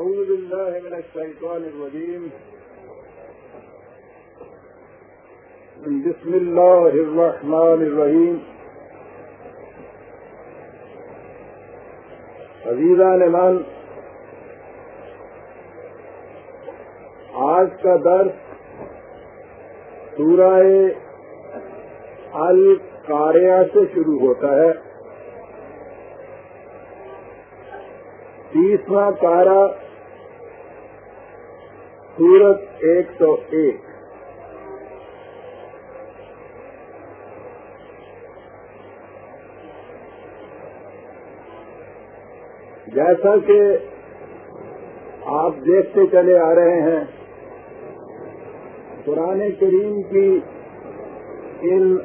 أعوذ بالله من الشيطان الرجيم. بسم الله الرحمن الرحيم. عزیزان من آج کا درس سورہ القاریہ سے شروع ہوتا ہے۔ تیسواں پارا سورت ایک سو ایک۔ جیسا کہ آپ دیکھتے چلے آ رہے ہیں، قرآن کریم کی ان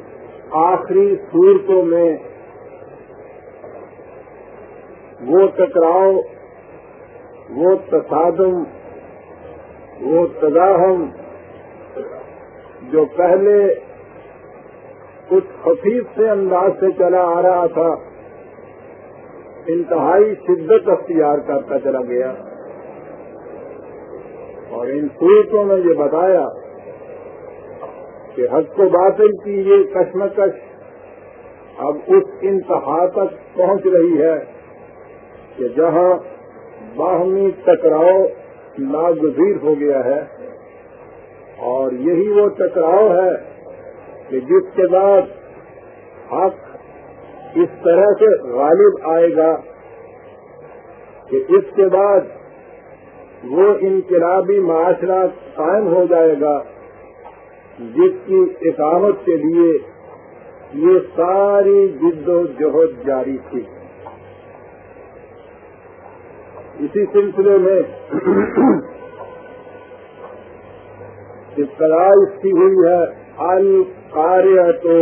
آخری صورتوں میں وہ ٹکراؤ، وہ تصادم وہ تداہم جو پہلے کچھ خفیف سے انداز سے چلا آ رہا تھا، انتہائی شدت اختیار کرتا چلا گیا۔ اور ان صورتوں میں یہ بتایا کہ حق و باطل کی یہ کشمکش اب اس انتہا تک پہنچ رہی ہے کہ جہاں باہمی ٹکراؤ ناگزیر ہو گیا ہے اور یہی وہ ٹکراؤ ہے کہ جس کے بعد حق اس طرح سے غالب آئے گا کہ اس کے بعد وہ انقلابی معاشرہ قائم ہو جائے گا جس کی اقامت کے لیے یہ ساری جد و جہد جاری تھی۔ اسی سلسلے میں ابتدا اس کی ہوئی ہے القاریہ تو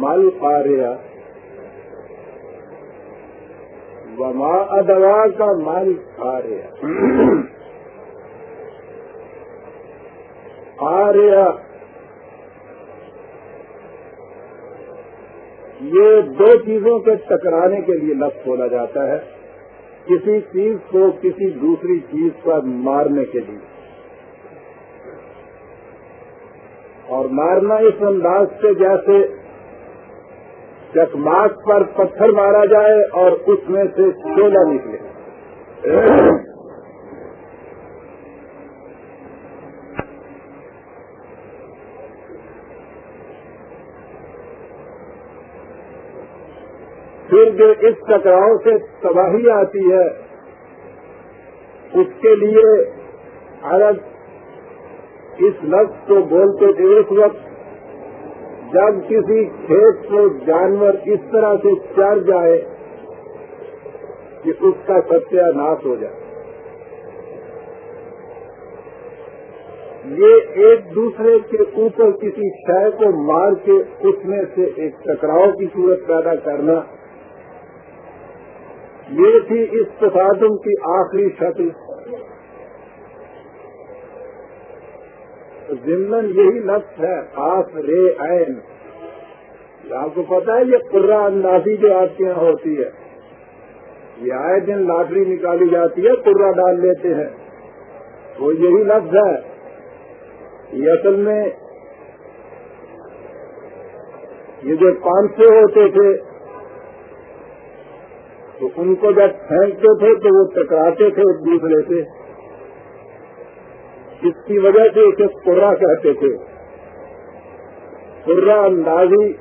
مل قاریہ وما ادوا کا مل قاریہ قاریہ یہ دو چیزوں کے ٹکرانے کے لیے لفظ بولا جاتا ہے، کسی چیز کو کسی دوسری چیز پر مارنے کے لیے۔ اور مارنا اس انداز سے جیسے چکماک پر پتھر مارا جائے اور اس میں سے شولا نکلے۔ پھر جو اس ٹکراؤ سے تباہی آتی ہے، اس کے لیے عرب اس لفظ کو بولتے تھے اس وقت، جب کسی کھیت کو جانور اس طرح سے چڑھ جائے کہ اس کا ستیہ ناش ہو جائے۔ یہ ایک دوسرے کے اوپر کسی شے کو مار کے اس میں سے ایک ٹکراؤ کی صورت پیدا کرنا یہ تھی اس تصادم کی آخری شکل۔ ضمن یہی لفظ ہے، خاص رے عین۔ آپ کو پتا ہے، یہ قرا اندازی جو آپ کے یہاں ہوتی ہے، یہ آئے دن لاٹری نکالی جاتی ہے قرا ڈال لیتے ہیں۔ وہ یہی لفظ ہے۔ یہ اصل میں یہ جو پانچ سو ہوتے تھے تو ان کو جب پھینکتے تھے تو وہ ٹکراتے تھے ایک دوسرے سے۔ اس کی وجہ سے اسے قرا کہتے تھے۔ قرا اندازی۔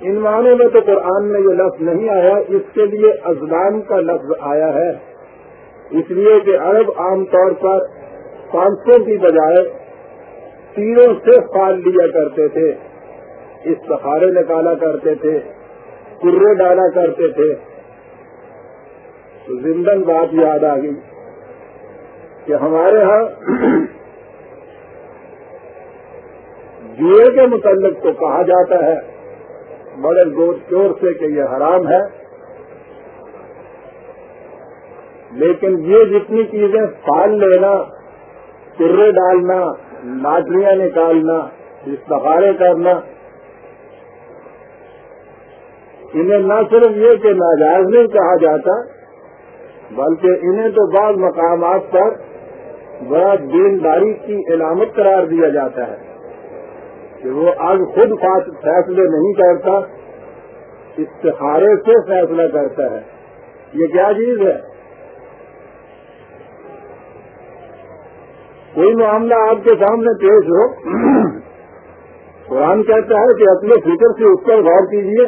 ان معنوں میں تو قرآن میں یہ لفظ نہیں آیا، اس کے لیے ازلام کا لفظ آیا ہے۔ اس لیے کہ عرب عام طور پر پانچوں کی بجائے تیروں سے پال لیا کرتے تھے۔ اس سہارے نکالا کرتے تھے۔ کرے ڈالا کرتے تھے۔ تو زندن بات یاد آ گئی کہ ہمارے ہاں جوئے کے متعلق تو کہا جاتا ہے، بڑے زور شور سے کہ یہ حرام ہے۔ لیکن یہ جتنی چیزیں پال لینا، کرے ڈالنا، لاٹریاں نکالنا استخارے کرنا انہیں نہ صرف یہ کہ ناجائز نہیں کہا جاتا، بلکہ انہیں تو بعض مقامات پر بڑا دینداری کی علامت قرار دیا جاتا ہے کہ وہ آج خود فیصلے نہیں کرتا، استخارے سے فیصلہ کرتا ہے۔ یہ کیا چیز ہے؟ کوئی معاملہ آپ کے سامنے پیش ہو، قرآن کہتا ہے کہ اپنے فکر سے اس پر غور کیجیے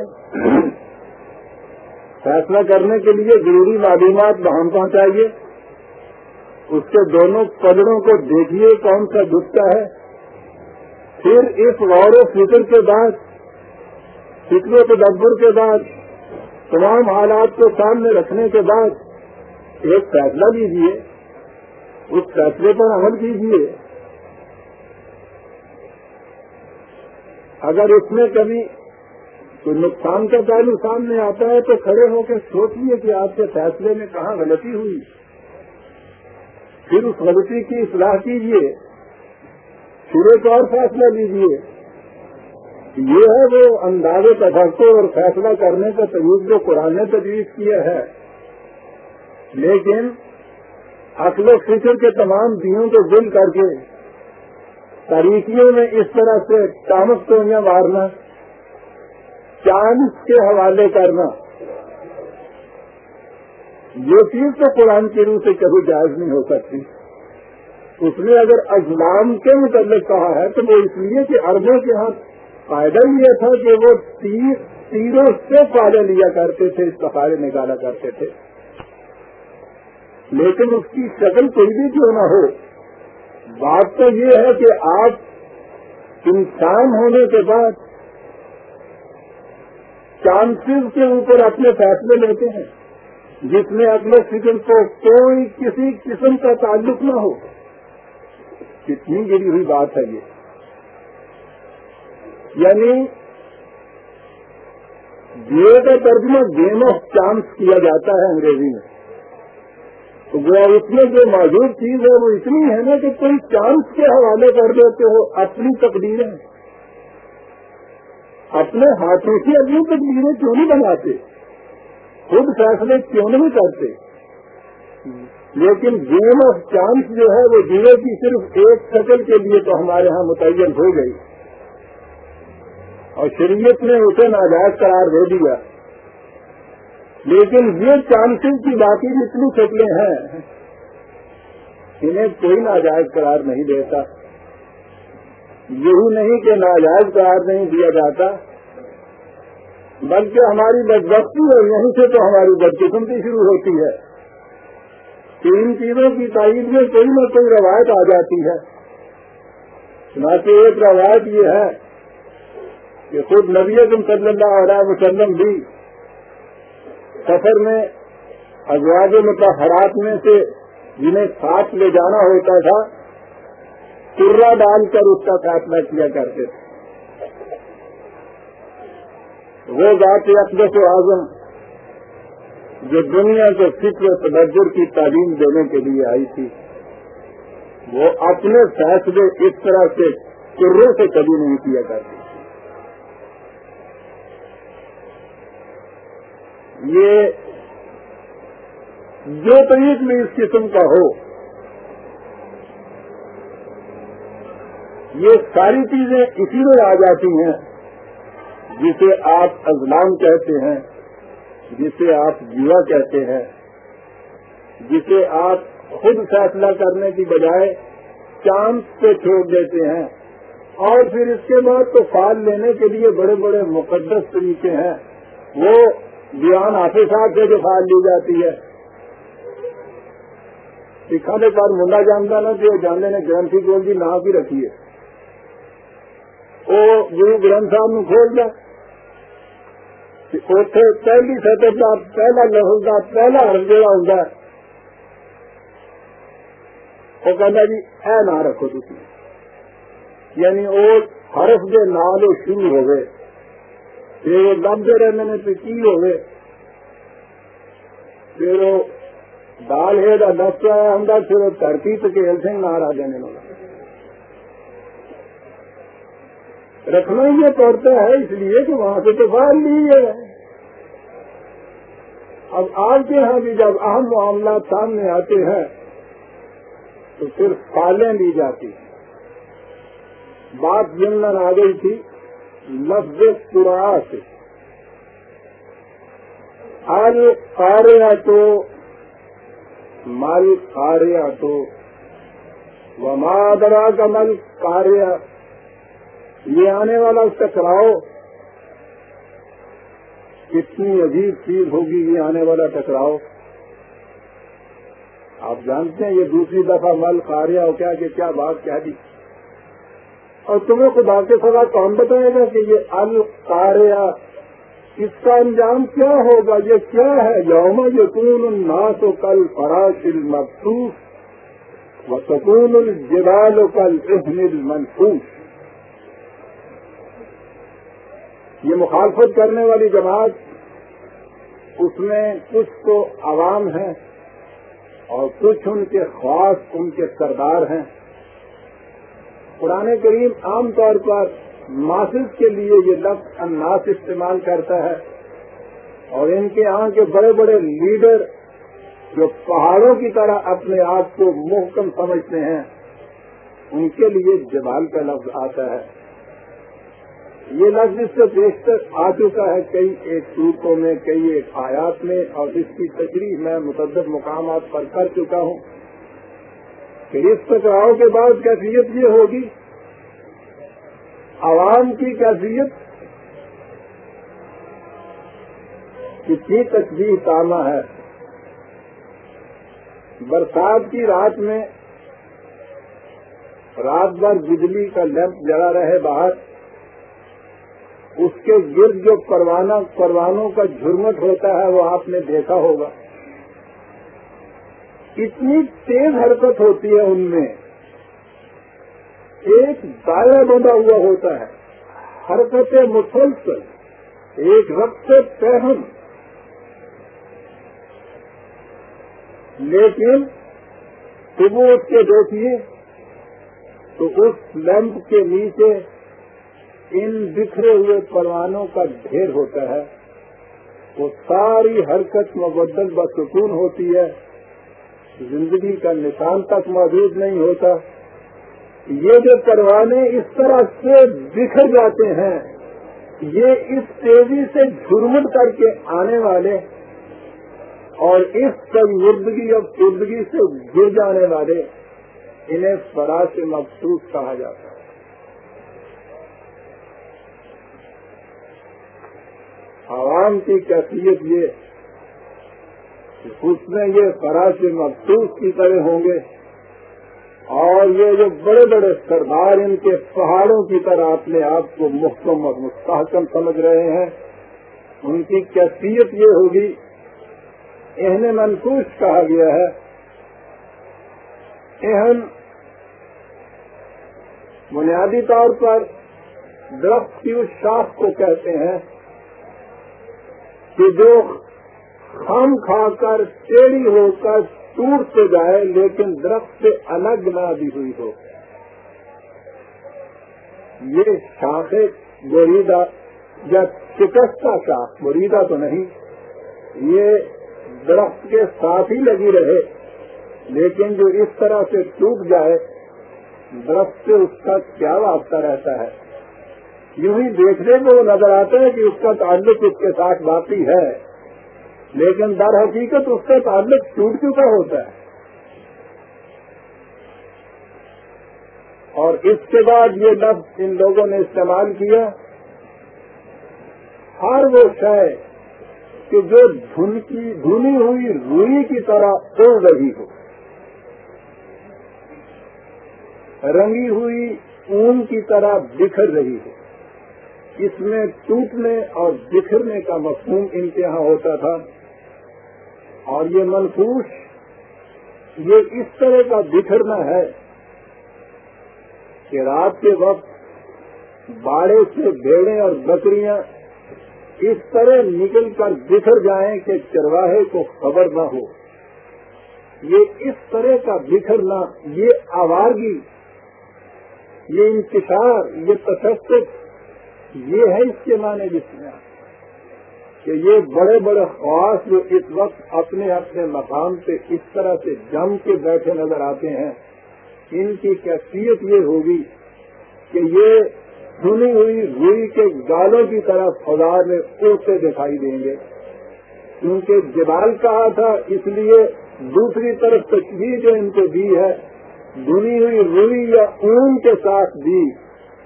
فیصلہ کرنے کے لیے ضروری معلومات وہاں پہنچائیے اس کے دونوں قدروں کو دیکھیے کون سا گستا ہے۔ پھر اس غور و فکر کے بعد، فکر و تدبر کے بعد، تمام حالات کو سامنے رکھنے کے بعد ایک فیصلہ لیجیے۔ اس فیصلے پر عمل کیجیے۔ اگر اس میں کبھی کوئی نقصان کا پہلو سامنے آتا ہے تو کھڑے ہو کے سوچیے کہ آپ کے فیصلے میں کہاں غلطی ہوئی۔ پھر اس غلطی کی اصلاح کیجیے پھر ایک اور فیصلہ لیجیے یہ ہے وہ انداز تفکر اور فیصلہ کرنے کا تجویز جو قرآن نے تجویز کیا ہے۔ لیکن اصل و فکر کے تمام دیوں کو دل کر کے تاریخیوں میں اس طرح سے کامک تویاں مارنا چاند کے حوالے کرنا۔ یہ چیز تو قرآن کی روح سے کبھی جائز نہیں ہو سکتی۔ اس نے اگر ازلام کے متعلق کہا ہے تو وہ اس لیے کہ اربوں کے ہاتھ فائدہ یہ تھا کہ وہ تیر تیروں سے پالے لیا کرتے تھے استفادے نکالا کرتے تھے۔ لیکن اس کی شکل کوئی بھی کیوں نہ ہو۔ بات تو یہ ہے کہ آپ انسان ہونے کے بعد چانسز کے اوپر اپنے فیصلے لیتے ہیں، جس میں اپنے فکر کو کوئی کسی قسم کا تعلق نہ ہو۔ کتنی گری ہوئی بات ہے یہ۔ یعنی گے کا ترجمہ گیم آف چانس کیا جاتا ہے انگریزی میں، تو وہ اس میں جو موجود چیز ہے وہ اتنی ہے نا کہ کوئی چانس کے حوالے کر دیتے ہو، اپنی تقدیریں۔ اپنے ہاتھوں سے اپنی تقدیریں کیوں نہیں بناتے؟ خود فیصلے کیوں نہیں کرتے؟ لیکن گیم آف چانس جو ہے وہ جیرو کی صرف ایک سیکنڈ کے لیے تو ہمارے ہاں متعین ہو گئی۔ اور شریعت نے اسے ناجائز قرار دے دیا۔ لیکن یہ چانسز کی باقی جتنی شکلیں ہیں، انہیں کوئی ناجائز قرار نہیں دیتا۔ یہی نہیں کہ ناجائز قرار نہیں دیا جاتا، بلکہ ہماری بدبختی اور یہیں سے تو ہماری بدقسمتی شروع ہوتی ہے۔ کہ ان چیزوں کی تائید میں کوئی نہ کوئی روایت آ جاتی ہے۔ کہ ایک روایت یہ ہے کہ خود نبی صلی اللہ علیہ وسلم بھی سفر میں ازواج متحرات میں سے جنہیں ساتھ لے جانا ہوتا تھا چرا ڈال کر اس کا فیصلہ کیا کرتے تھے۔ وہ ذات اقدس و اعظم جو دنیا کے فکر و کی تعلیم دینے کے لیے آئی تھی، وہ اپنے فیصلے اس طرح سے چرے سے کبھی نہیں کیا کرتی۔ یہ جو طریق میں اس قسم کا ہو یہ ساری چیزیں اسی میں آ جاتی ہیں جسے آپ ازلام کہتے ہیں، جسے آپ جیوا کہتے ہیں، جسے آپ خود فیصلہ کرنے کی بجائے چاند پہ چھوڑ دیتے ہیں۔ اور پھر اس کے بعد تو فال لینے کے لیے بڑے بڑے مقدس طریقے ہیں۔ وہ دیوان آفی صاحب سے جو فائل لی جاتی ہے۔ سکھانے پر منڈا جانتا نا کہ جاننے نے گرنتھی گول جی نام بھی رکھی ہے۔ وہ گرو گرنتھ صاحب نے کھول دیا اتنے پہلی سطح کا پہلا لفظ کا پہلا حرف جہاں ہوں وہ کہنا جی اے نہ رکھو تھی یعنی وہ حرف کے نال شروع ہو گئے پھر وہ لبتے رہنے میں پھر کی ہوئے پھر وہ دال ہے دس آیا ہوں پھر وہ دھرتی تکیل سنگھ نارا دینے والا رکھنا ہی یہ پڑتا ہے، اس لیے کہ وہاں سے تو باہر لی ہے۔ اب آپ کے یہاں بھی جب اہم معاملات سامنے آتے ہیں، تو پھر فالیں لی جاتی۔ ہیں بات جمن آ گئی تھی، لفظ پورا سے آج کاریا تو، مل کاریا تو۔ ومادرا کا مل کاریہ یہ آنے والا ٹکراؤ کتنی عجیب چیز ہوگی یہ آنے والا ٹکراؤ۔ آپ جانتے ہیں یہ دوسری دفعہ مل کاریہ ہو کیا کہ کیا بات کہہ دی۔ اور تمہیں خدا کے سوا کون بتائے گا کہ یہ القاریہ اس کا انجام کیا ہوگا؟ یہ کیا ہے؟ یوم یقون الناس و کل فراش المخصوص و سکون الجبال و کل اہم المنفوس یہ مخالفت کرنے والی جماعت اس میں کچھ تو عوام ہیں اور کچھ ان کے خواص ان کے سردار ہیں۔ قرآن کریم عام طور پر ماسک کے لیے یہ لفظ اناس استعمال کرتا ہے اور ان کے یہاں کے بڑے بڑے لیڈر جو پہاڑوں کی طرح اپنے آپ کو محکم سمجھتے ہیں، ان کے لیے جبال کا لفظ آتا ہے۔ یہ لفظ اس سے بیشتر آ چکا ہے کئی ایک صورتوں میں، کئی ایک آیات میں، اور اس کی تشریح میں متعدد مقامات پر کر چکا ہوں۔ کہ اس ٹکراؤ کے بعد کیفیت یہ ہوگی، عوام کی کیفیت، کتنی تصویر تاما ہے۔ برسات کی رات میں رات بھر بجلی کا لیمپ جلا رہے باہر۔ اس کے گرد جو پروانہ پروانوں کا جھرمٹ ہوتا ہے، وہ آپ نے دیکھا ہوگا۔ اتنی تیز حرکت ہوتی ہے ان میں۔ ایک دائرہ بندھا ہوا ہوتا ہے۔ حرکت مسلسل۔ ایک رقص پہم لیکن صبح اٹھ کے دیکھیے تو اس لیمپ کے نیچے ان بکھرے ہوئے پروانوں کا ڈھیر ہوتا ہے۔ وہ ساری حرکت مبدل بسکون ہوتی ہے۔ زندگی کا نشان تک موجود نہیں ہوتا۔ یہ جو پروانے اس طرح سے بکھر جاتے ہیں، یہ اس تیزی سے جھرمٹ کر کے آنے والے اور اس تندگی اور پردگی سے گر جانے والے، انہیں فراش مخصوص کہا جاتا ہے۔ عوام کی کیفیت یہ اس میں یہ فراش مخصوص کی طرح ہوں گے اور یہ جو بڑے بڑے سردار ان کے پہاڑوں کی طرح اپنے آپ کو محکم اور مستحکم سمجھ رہے ہیں، ان کی کیفیت یہ ہوگی، انہیں منقوش کہا گیا ہے اہم بنیادی طور پر درخت کی اس شاخ کو کہتے ہیں کہ جو خم کھا کر ٹیڑھی ہو کر ٹوٹ سے جائے، لیکن درخت سے الگ نہ بھی ہوئی ہو۔ یہ شاخ مریدا یا شکستہ شاخ مریدا تو نہیں، یہ درخت کے ساتھ ہی لگی رہے، لیکن جو اس طرح سے ٹوٹ جائے، درخت سے اس کا کیا واسطہ رہتا ہے؟ یوں ہی دیکھنے کو نظر آتا ہے کہ اس کا تعلق اس کے ساتھ باقی ہے، لیکن در حقیقت اس کا تعلق ٹوٹ چکا ہوتا ہے۔ اور اس کے بعد یہ لفظ ان لوگوں نے استعمال کیا۔ ہر وہ شے کہ جو دھن کی دھنی ہوئی روئی کی طرح اڑ رہی ہو۔ رنگی ہوئی اون کی طرح بکھر رہی ہو۔ اس میں ٹوٹنے اور بکھرنے کا مفہوم ان کے یہاں ہوتا تھا۔ اور یہ منفوش، یہ اس طرح کا بکھرنا ہے کہ رات کے وقت باڑے سے بھیڑیں اور بکریاں اس طرح نکل کر بکھر جائیں کہ چرواہے کو خبر نہ ہو۔ یہ اس طرح کا بکھرنا، یہ آوارگی، یہ انتشار، یہ تشدد یہ ہے اس کے معنی جس میں کہ یہ بڑے بڑے خواص جو اس وقت اپنے اپنے مقام پہ اس طرح سے جم کے بیٹھے نظر آتے ہیں، ان کی کیفیت یہ ہوگی کہ یہ سنی ہوئی روئی کے گالوں کی طرح فضا میں اڑتے دکھائی دیں گے۔ کیونکہ جبال کہا تھا، اس لیے دوسری طرف تصویر جو ان کو دی ہے دنی ہوئی روئی یا اون کے ساتھ دی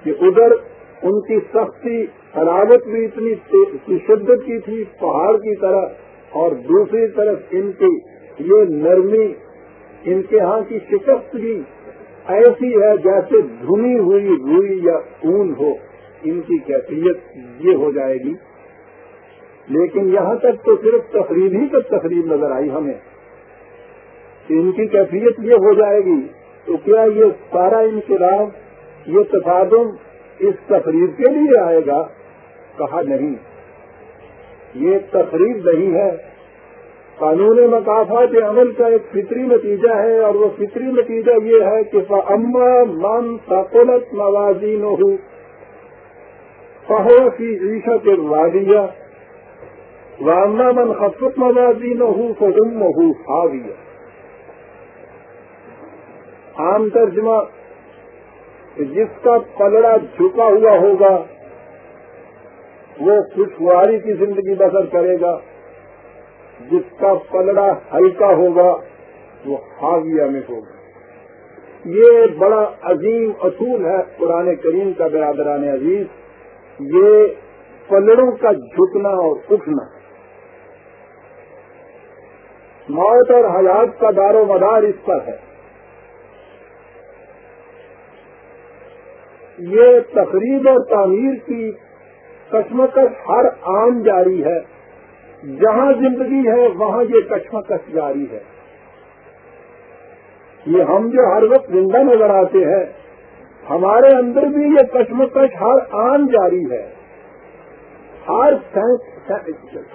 کہ ادھر ان کی سختی حرارت بھی اتنی شدت کی تھی، پہاڑ کی طرح، اور دوسری طرف ان کی یہ نرمی، ان کے ہاں کی شکست بھی ایسی ہے جیسے دھنی ہوئی روئی یا اون ہو۔ ان کی کیفیت یہ ہو جائے گی۔ لیکن یہاں تک تو صرف تقریب ہی تک تقریب نظر آئی ہمیں۔ ان کی کیفیت یہ ہو جائے گی تو کیا یہ سارا انقلاب، یہ تصادم اس تقریب کے لیے آئے گا؟ کہا، نہیں، یہ تقریب نہیں ہے۔ قانون مقافات عمل کا ایک فطری نتیجہ ہے اور وہ فطری نتیجہ یہ ہے کہ اما من سقلت موازین ہو فہو کی عیشت وادیا واما من خفت موازین ہو فہم ہو حاویہ عام ترجمہ جس کا پلڑا جھکا ہوا ہوگا، وہ خوشگواری کی زندگی بسر کرے گا۔ جس کا پلڑا ہلکا ہوگا، وہ حاویہ میں ہوگا۔ یہ بڑا عظیم اصول ہے قرآن کریم کا برادران عزیز۔ یہ پلڑوں کا جھکنا اور اٹھنا۔ موت اور حیات کا دار و مدار اس پر ہے۔ یہ تقریب اور تعمیر کی کشمکش ہر عام جاری ہے۔ جہاں زندگی ہے، وہاں یہ کشمکش جاری ہے۔ یہ ہم جو ہر وقت زندہ نظر آتے ہیں، ہمارے اندر بھی یہ کشمکش ہر آن جاری ہے۔ ہر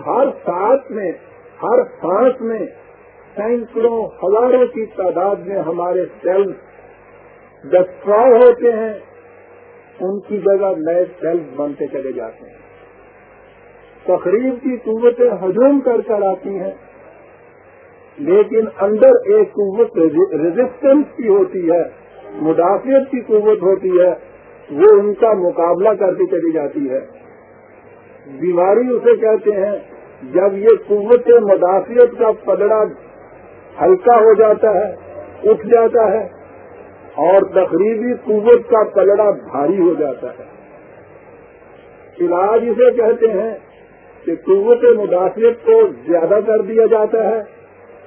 ہر سانس میں، ہر سانس میں سینکڑوں ہزاروں کی تعداد میں ہمارے سیلز ڈسٹرائے ہوتے ہیں۔ ان کی جگہ نئے سیلز بنتے چلے جاتے ہیں۔ تقریب کی قوتیں ہجوم کر کر آتی ہیں۔ لیکن اندر ایک قوت ریزسٹنس کی ہوتی ہے، مدافعت کی قوت ہوتی ہے، وہ ان کا مقابلہ کرتی چلی جاتی ہے۔ بیماری اسے کہتے ہیں، جب یہ قوت مدافعت کا پدڑا ہلکا ہو جاتا ہے، اٹھ جاتا ہے اور تقریبی قوت کا پلڑا بھاری ہو جاتا ہے۔ علاج اسے کہتے ہیں کہ قوت مداخلت کو زیادہ کر دیا جاتا ہے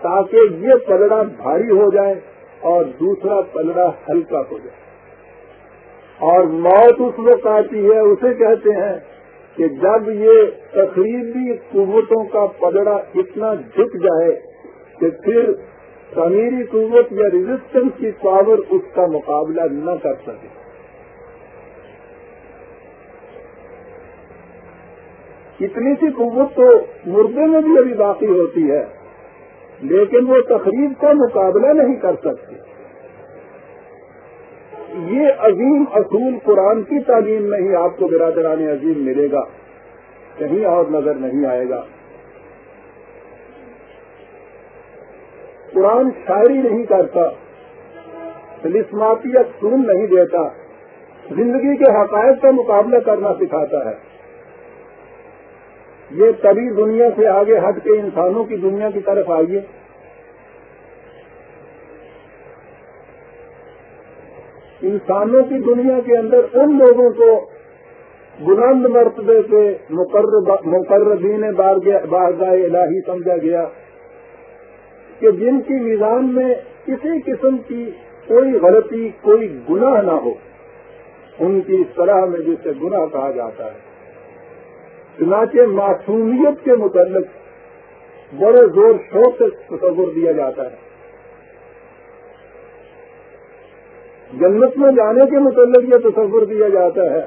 تاکہ یہ پلڑا بھاری ہو جائے اور دوسرا پلڑا ہلکا ہو جائے۔ اور موت اس وقت آتی ہے، اسے کہتے ہیں کہ جب یہ تقریبی قوتوں کا پلڑا اتنا جھک جائے کہ پھر تعمیری قوت یا ریزسٹنس کی پاور اس کا مقابلہ نہ کر سکے۔ اتنی سی قوت تو مردے میں بھی ابھی باقی ہوتی ہے، لیکن وہ تقریب کا مقابلہ نہیں کر سکتی۔ یہ عظیم اصول قرآن کی تعلیم میں ہی آپ کو برادران عظیم ملے گا۔ کہیں اور نظر نہیں آئے گا۔ قرآن شاعری نہیں کرتا لسماتیت سن نہیں دیتا، زندگی کے حقائق کا مقابلہ کرنا سکھاتا ہے۔ یہ کبھی دنیا سے آگے ہٹ کے انسانوں کی دنیا کی طرف آئیے۔ انسانوں کی دنیا کے اندر ان لوگوں کو بلند مرتبے سے مقررین بارگاہ الہی سمجھا گیا۔ کہ جن کی نظام میں کسی قسم کی کوئی غلطی، کوئی گناہ نہ ہو، ان کی اس طرح میں جسے گناہ کہا جاتا ہے۔ چنانچہ معصومیت کے متعلق بڑے زور شوق سے تصور دیا جاتا ہے۔ جنت میں جانے کے متعلق یہ تصور دیا جاتا ہے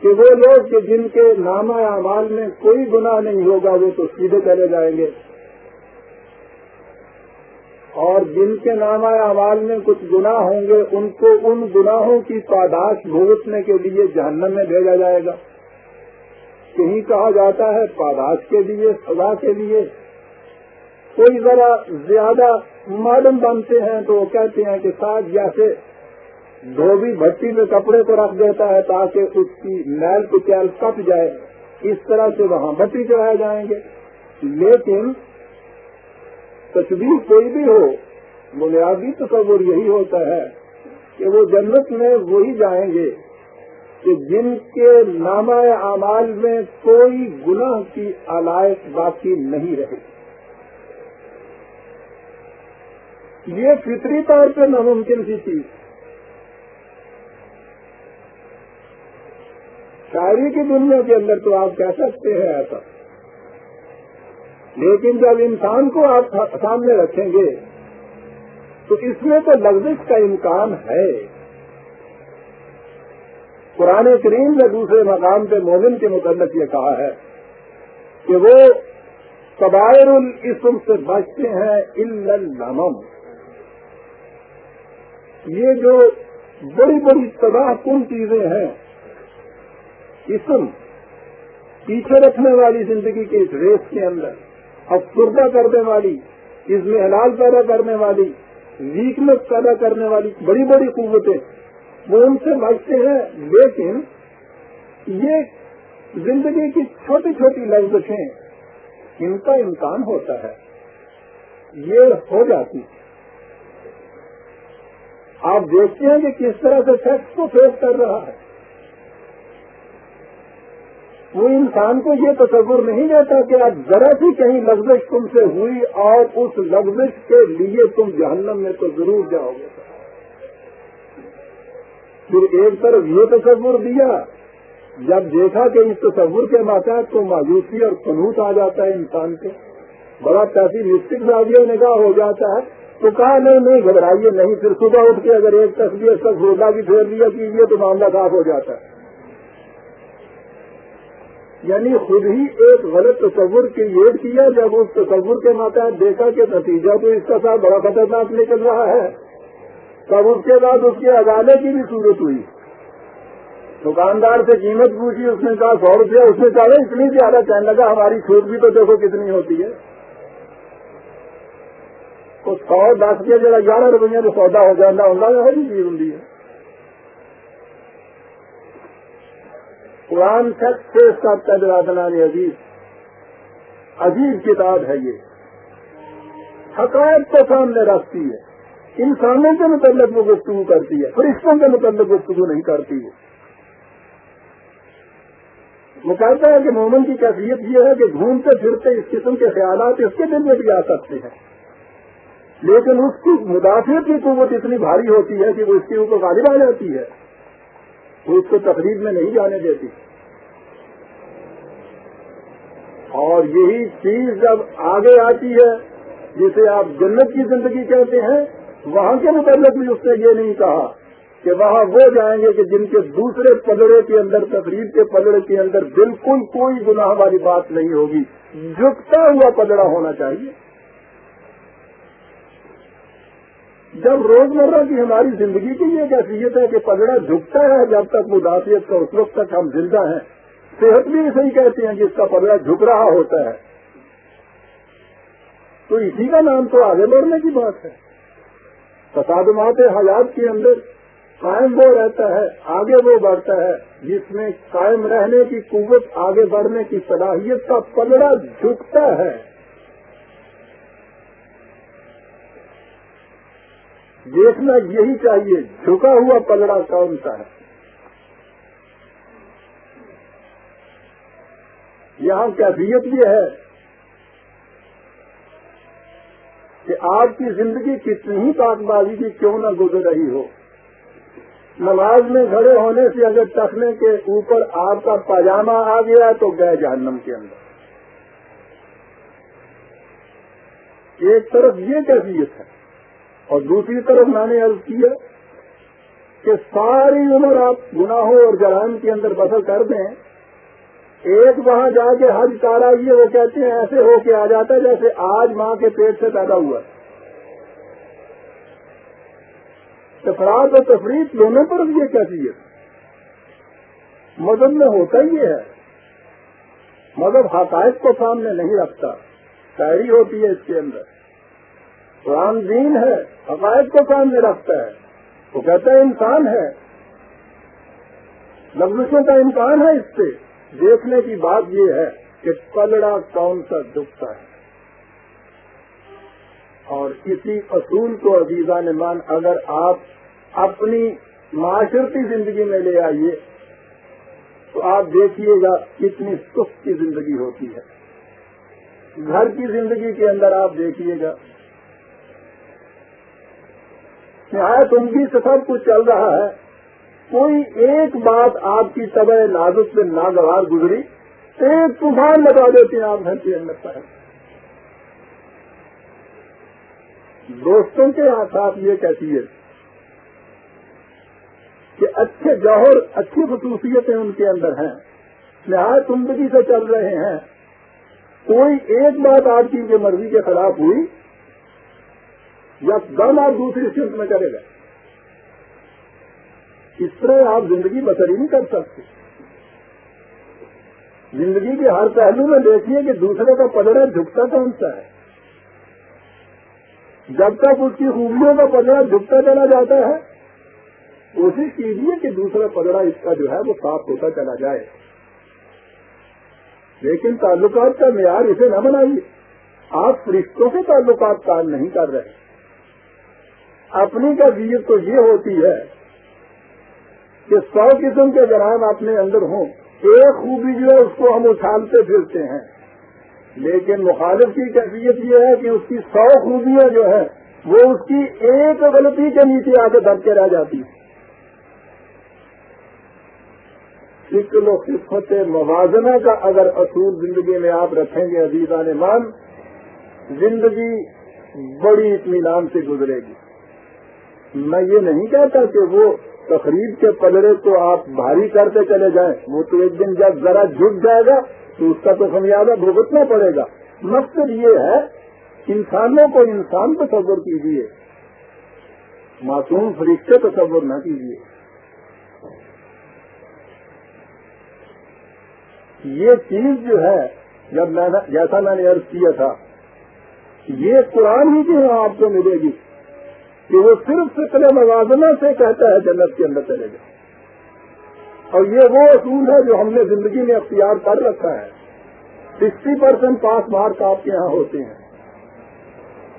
کہ وہ لوگ کہ جن کے نامہ اعمال میں کوئی گناہ نہیں ہوگا، وہ تو سیدھے چلے جائیں گے۔ اور جن کے نامہ اعمال میں کچھ گناہ ہوں گے، ان کو ان گناہوں کی پاداش بھگتنے کے لیے جہنم میں بھیجا جائے گا۔ کہیں کہا جاتا ہے، پاداش کے لیے، سزا کے لیے۔ کوئی ذرا زیادہ معلوم بنتے ہیں تو وہ کہتے ہیں کہ ساتھ جیسے دھوبی بھٹی میں کپڑے کو رکھ دیتا ہے تاکہ اس کی میل کو چیل کٹ جائے۔ اس طرح سے وہاں بٹی چڑھائے جائیں گے۔ لیکن تصویر کوئی بھی ہو، بنیادی تصور یہی ہوتا ہے کہ وہ جنت میں وہی جائیں گے کہ جن کے نامہ اعمال میں کوئی گناہ کی علائق باقی نہیں رہے۔ یہ فطری طور پہ ناممکن سی چیز۔ شاعری کی دنیا کے اندر تو آپ کہہ سکتے ہیں ایسا۔ لیکن جب انسان کو آپ سامنے رکھیں گے، تو اس میں تو لفظ کا امکان ہے۔ قرآن کریم نے دوسرے مقام پہ مومن کے متعلق یہ کہا ہے کہ وہ قبائر الاسم سے بچتے ہیں الم یہ جو بڑی بڑی تباہ کن چیزیں ہیں، اسم پیچھے رکھنے والی زندگی کے اس ریس کے اندر۔ افسردہ کرنے والی، اس میں حلال پیدا کرنے والی ویکنس پیدا کرنے والی، بڑی بڑی قوتیں۔ وہ ان سے بچتے ہیں، لیکن یہ زندگی کی چھوٹی چھوٹی لفظیں ان کا امکان ہوتا ہے۔ یہ ہو جاتی۔ آپ دیکھتے ہیں کہ کس طرح سے سیکس کو فیس کر رہا ہے۔ وہ انسان کو یہ تصور نہیں دیتا کہ آج ذرا سی کہیں لفظ تم سے ہوئی اور اس لفظ کے لیے تم جہنم میں تو ضرور جاؤ گے۔ پھر ایک طرف یہ تصور دیا، جب دیکھا کہ اس تصور کے ماتحت تو مایوسی اور قنوط آ جاتا ہے انسان کے۔ بڑا پیسمسٹک زاویہ نگاہ ہو جاتا ہے۔ تو کہا، نہیں نہیں، گھبرائیے نہیں، پھر صبح اٹھ کے اگر ایک تصویر تک روزہ بھی پھیر لیا کیجیے تو معاملہ صاف ہو جاتا ہے۔ یعنی خود ہی ایک غلط تصور کریٹ کیا جب اس تصور کے ماتحت دیکھا کہ نتیجہ تو اس کا ساتھ بڑا خطرناک نکل رہا ہے۔ تب اس کے بعد اس کے ادالے کی بھی صورت ہوئی۔ دکاندار سے قیمت پوچھی، اس نے کہا سو روپیہ، اس نے کہا اتنی زیادہ کہنے لگا، ہماری چھوٹ بھی تو دیکھو کتنی ہوتی ہے۔ تو سو دس کے جگہ گیارہ روپیہ تو سودا ہو جانا ہوگا ہر چیز ہوں قرآن تک سے اس کا تجربہ عزیز عجیب کتاب ہے یہ۔ حقائق کو سامنے رکھتی ہے۔ انسانوں کے متعلق وہ گفتگو کرتی ہے، فرشتوں کے متعلق گفتگو نہیں کرتی ہے۔ وہ کہتا ہے کہ مومن کی کیفیت یہ ہے کہ گھومتے پھرتے اس قسم کے خیالات اس کے دل میں بھی آ سکتے ہیں۔ لیکن اس کی مدافعت کی قوت اتنی بھاری ہوتی ہے کہ وہ اس کے اوپر غالب آ جاتی ہے۔ وہ اس کو تقریب میں نہیں جانے دیتی۔ اور یہی چیز جب آگے آتی ہے، جسے آپ جنت کی زندگی کہتے ہیں، وہاں کے متعلق بھی اس نے یہ نہیں کہا کہ وہاں وہ جائیں گے کہ جن کے دوسرے پلڑے کے اندر، تقریب کے پلڑے کے اندر بالکل کوئی گناہ والی بات نہیں ہوگی۔ جھکتا ہوا پلڑا ہونا چاہیے۔ جب روزمرہ کی ہماری زندگی کی یہ کیفیت ہے کہ پگڑا جھکتا ہے، جب تک مدافعت کا اس وقت تک ہم زندہ ہیں۔ صحت بھی صحیح کہتے ہیں جس کا پگڑا جھک رہا ہوتا ہے۔ تو اسی کا نام تو آگے بڑھنے کی بات ہے۔ تصادمات حالات کے اندر قائم وہ رہتا ہے، آگے وہ بڑھتا ہے، جس میں قائم رہنے کی قوت آگے بڑھنے کی صلاحیت کا پگڑا جھکتا ہے۔ دیکھنا یہی چاہیے، جھکا ہوا پلڑا کون سا ہے؟ یہاں کیفیت یہ ہے کہ آپ کی زندگی کتنی ہی پاک بازی کی کیوں نہ گزر رہی ہو۔ نماز میں کھڑے ہونے سے اگر تخنے کے اوپر آپ کا پاجامہ آ گیا تو گئے جہنم کے اندر۔ ایک طرف یہ کیفیت ہے اور دوسری طرف میں نے عرض کیا کہ ساری عمر آپ گناہوں اور جرائم کے اندر بسر کر دیں، ایک وہاں جا کے حج کارا یہ وہ کہتے ہیں، ایسے ہو کے آ جاتا ہے جیسے آج ماں کے پیٹ سے پیدا ہوا۔ افراد اور تفریح دونوں پر یہ کہتی ہے۔ مدد میں ہوتا ہی ہے۔ مگر حقائق کو سامنے نہیں رکھتا۔ شاعری ہوتی ہے اس کے اندر۔ قرآن دین ہے، حقائق کو سامنے رکھتا ہے۔ وہ کہتا ہے انسان ہے۔ لفظوں کا امکان ہے اس سے۔ دیکھنے کی بات یہ ہے کہ پلڑا کون سا دکھتا ہے۔ اور اسی اصول کو عزیزہ نے مان اگر آپ اپنی معاشرتی زندگی میں لے آئیے، تو آپ دیکھیے گا کتنی سکھ کی زندگی ہوتی ہے۔ گھر کی زندگی کے اندر آپ دیکھیے گا نہایت عمدگی سے سب کچھ چل رہا ہے۔ کوئی ایک بات آپ کی طبع نازک سے ناگوار گزری، ایک طوفان لگا دیتے ہیں آپ گھر کے اندر پر۔ دوستوں کے ساتھ یہ کہتی ہے کہ اچھے جوہر، اچھی خصوصیتیں ان کے اندر ہیں۔ نہایت عمدگی سے چل رہے ہیں۔ کوئی ایک بات آپ کی مرضی کے خلاف ہوئی یا دم آپ دوسری سمت میں کرے گا اس طرح آپ زندگی بسر ہی نہیں کر سکتے۔ زندگی کے ہر پہلو میں دیکھیے کہ دوسرے کا پدڑا جھکتا کون سا ہے؟ جب تک اس کی خوبیوں کا پدڑا جھکتا چلا جاتا ہے، کوشش کیجیے کہ دوسرا پگڑا اس کا جو ہے وہ صاف ہوتا چلا جائے۔ لیکن تعلقات کا معیار اسے نہ بنائیے۔ آپ فرشتوں سے تعلقات کام نہیں کر رہے۔ اپنی کا تو یہ ہوتی ہے کہ سو قسم کے جرائم اپنے اندر ہوں۔ ایک خوبی جو ہے اس کو ہم اچھالتے پھرتے ہیں۔ لیکن مخالف کی کیفیت یہ ہے کہ اس کی سو خوبیاں جو ہیں، وہ اس کی ایک غلطی کے نیچے آ کے دب کے رہ جاتی۔ ہیں شکل و خفت موازنہ کا اگر اصول زندگی میں آپ رکھیں گے عزیزان مان زندگی بڑی اطمینان سے گزرے گی۔ میں یہ نہیں کہتا کہ وہ تقریب کے پلڑے تو آپ بھاری کرتے چلے جائیں۔ وہ تو ایک دن جب ذرا جھک جائے گا تو اس کا تو خمیازہ بھگتنا پڑے گا۔ مقصد یہ ہے، انسانوں کو انسان تصور کیجیے معصوم فرشتے تصور نہ کیجیے یہ چیز جو ہے، جب میں جیسا میں نے عرض کیا تھا، یہ قرآن ہی جو ہے آپ کو ملے گی۔ کہ وہ صرف فکر موازنہ سے کہتا ہے جنت کے اندر چلے گا اور یہ وہ اصول ہے جو ہم نے زندگی میں اختیار کر رکھا ہے۔ سکسٹی پرسینٹ پاس مارک آپ کے یہاں ہوتے ہیں۔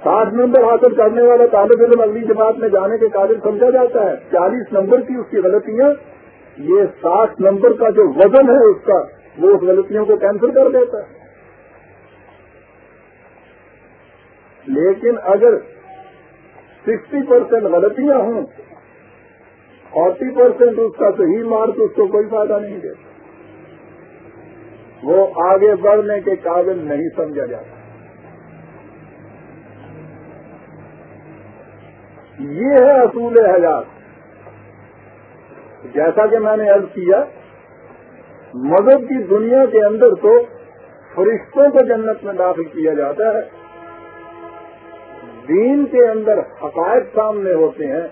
ساٹھ نمبر حاصل کرنے والا طالب علم اگلی جماعت میں جانے کے قابل سمجھا جاتا ہے۔ چالیس نمبر کی اس کی غلطیاں۔ یہ ساٹھ نمبر کا جو وزن ہے اس کا، وہ اس غلطیوں کو کینسل کر دیتا ہے۔ لیکن اگر سکسٹی پرسینٹ غلطیاں ہوں، فورٹی پرسینٹ اس کا صحیح مارک اس کو کوئی فائدہ نہیں دیتا وہ آگے بڑھنے کے قابل نہیں سمجھا جاتا۔ یہ ہے اصول حیات۔ جیسا کہ میں نے عرض کیا، مذہب کی دنیا کے اندر تو فرشتوں کو جنت میں داخل کیا جاتا ہے۔ دین کے اندر حقائق سامنے ہوتے ہیں،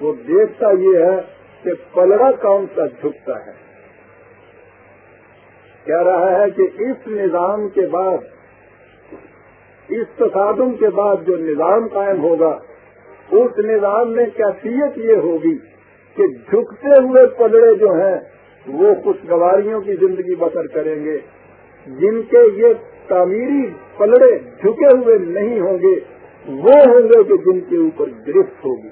وہ دیکھتا یہ ہے کہ پلڑا کون سا جھکتا ہے۔ کہہ رہا ہے کہ اس نظام کے بعد، اس تصادم کے بعد جو نظام قائم ہوگا، اس نظام میں کیفیت یہ ہوگی کہ جھکتے ہوئے پلڑے جو ہیں، وہ خوشگواریوں کی زندگی بسر کریں گے۔ جن کے یہ تعمیری پلڑے جھکے ہوئے نہیں ہوں گے وہ ہوں گے کہ جن کے اوپر گرفت ہوگی۔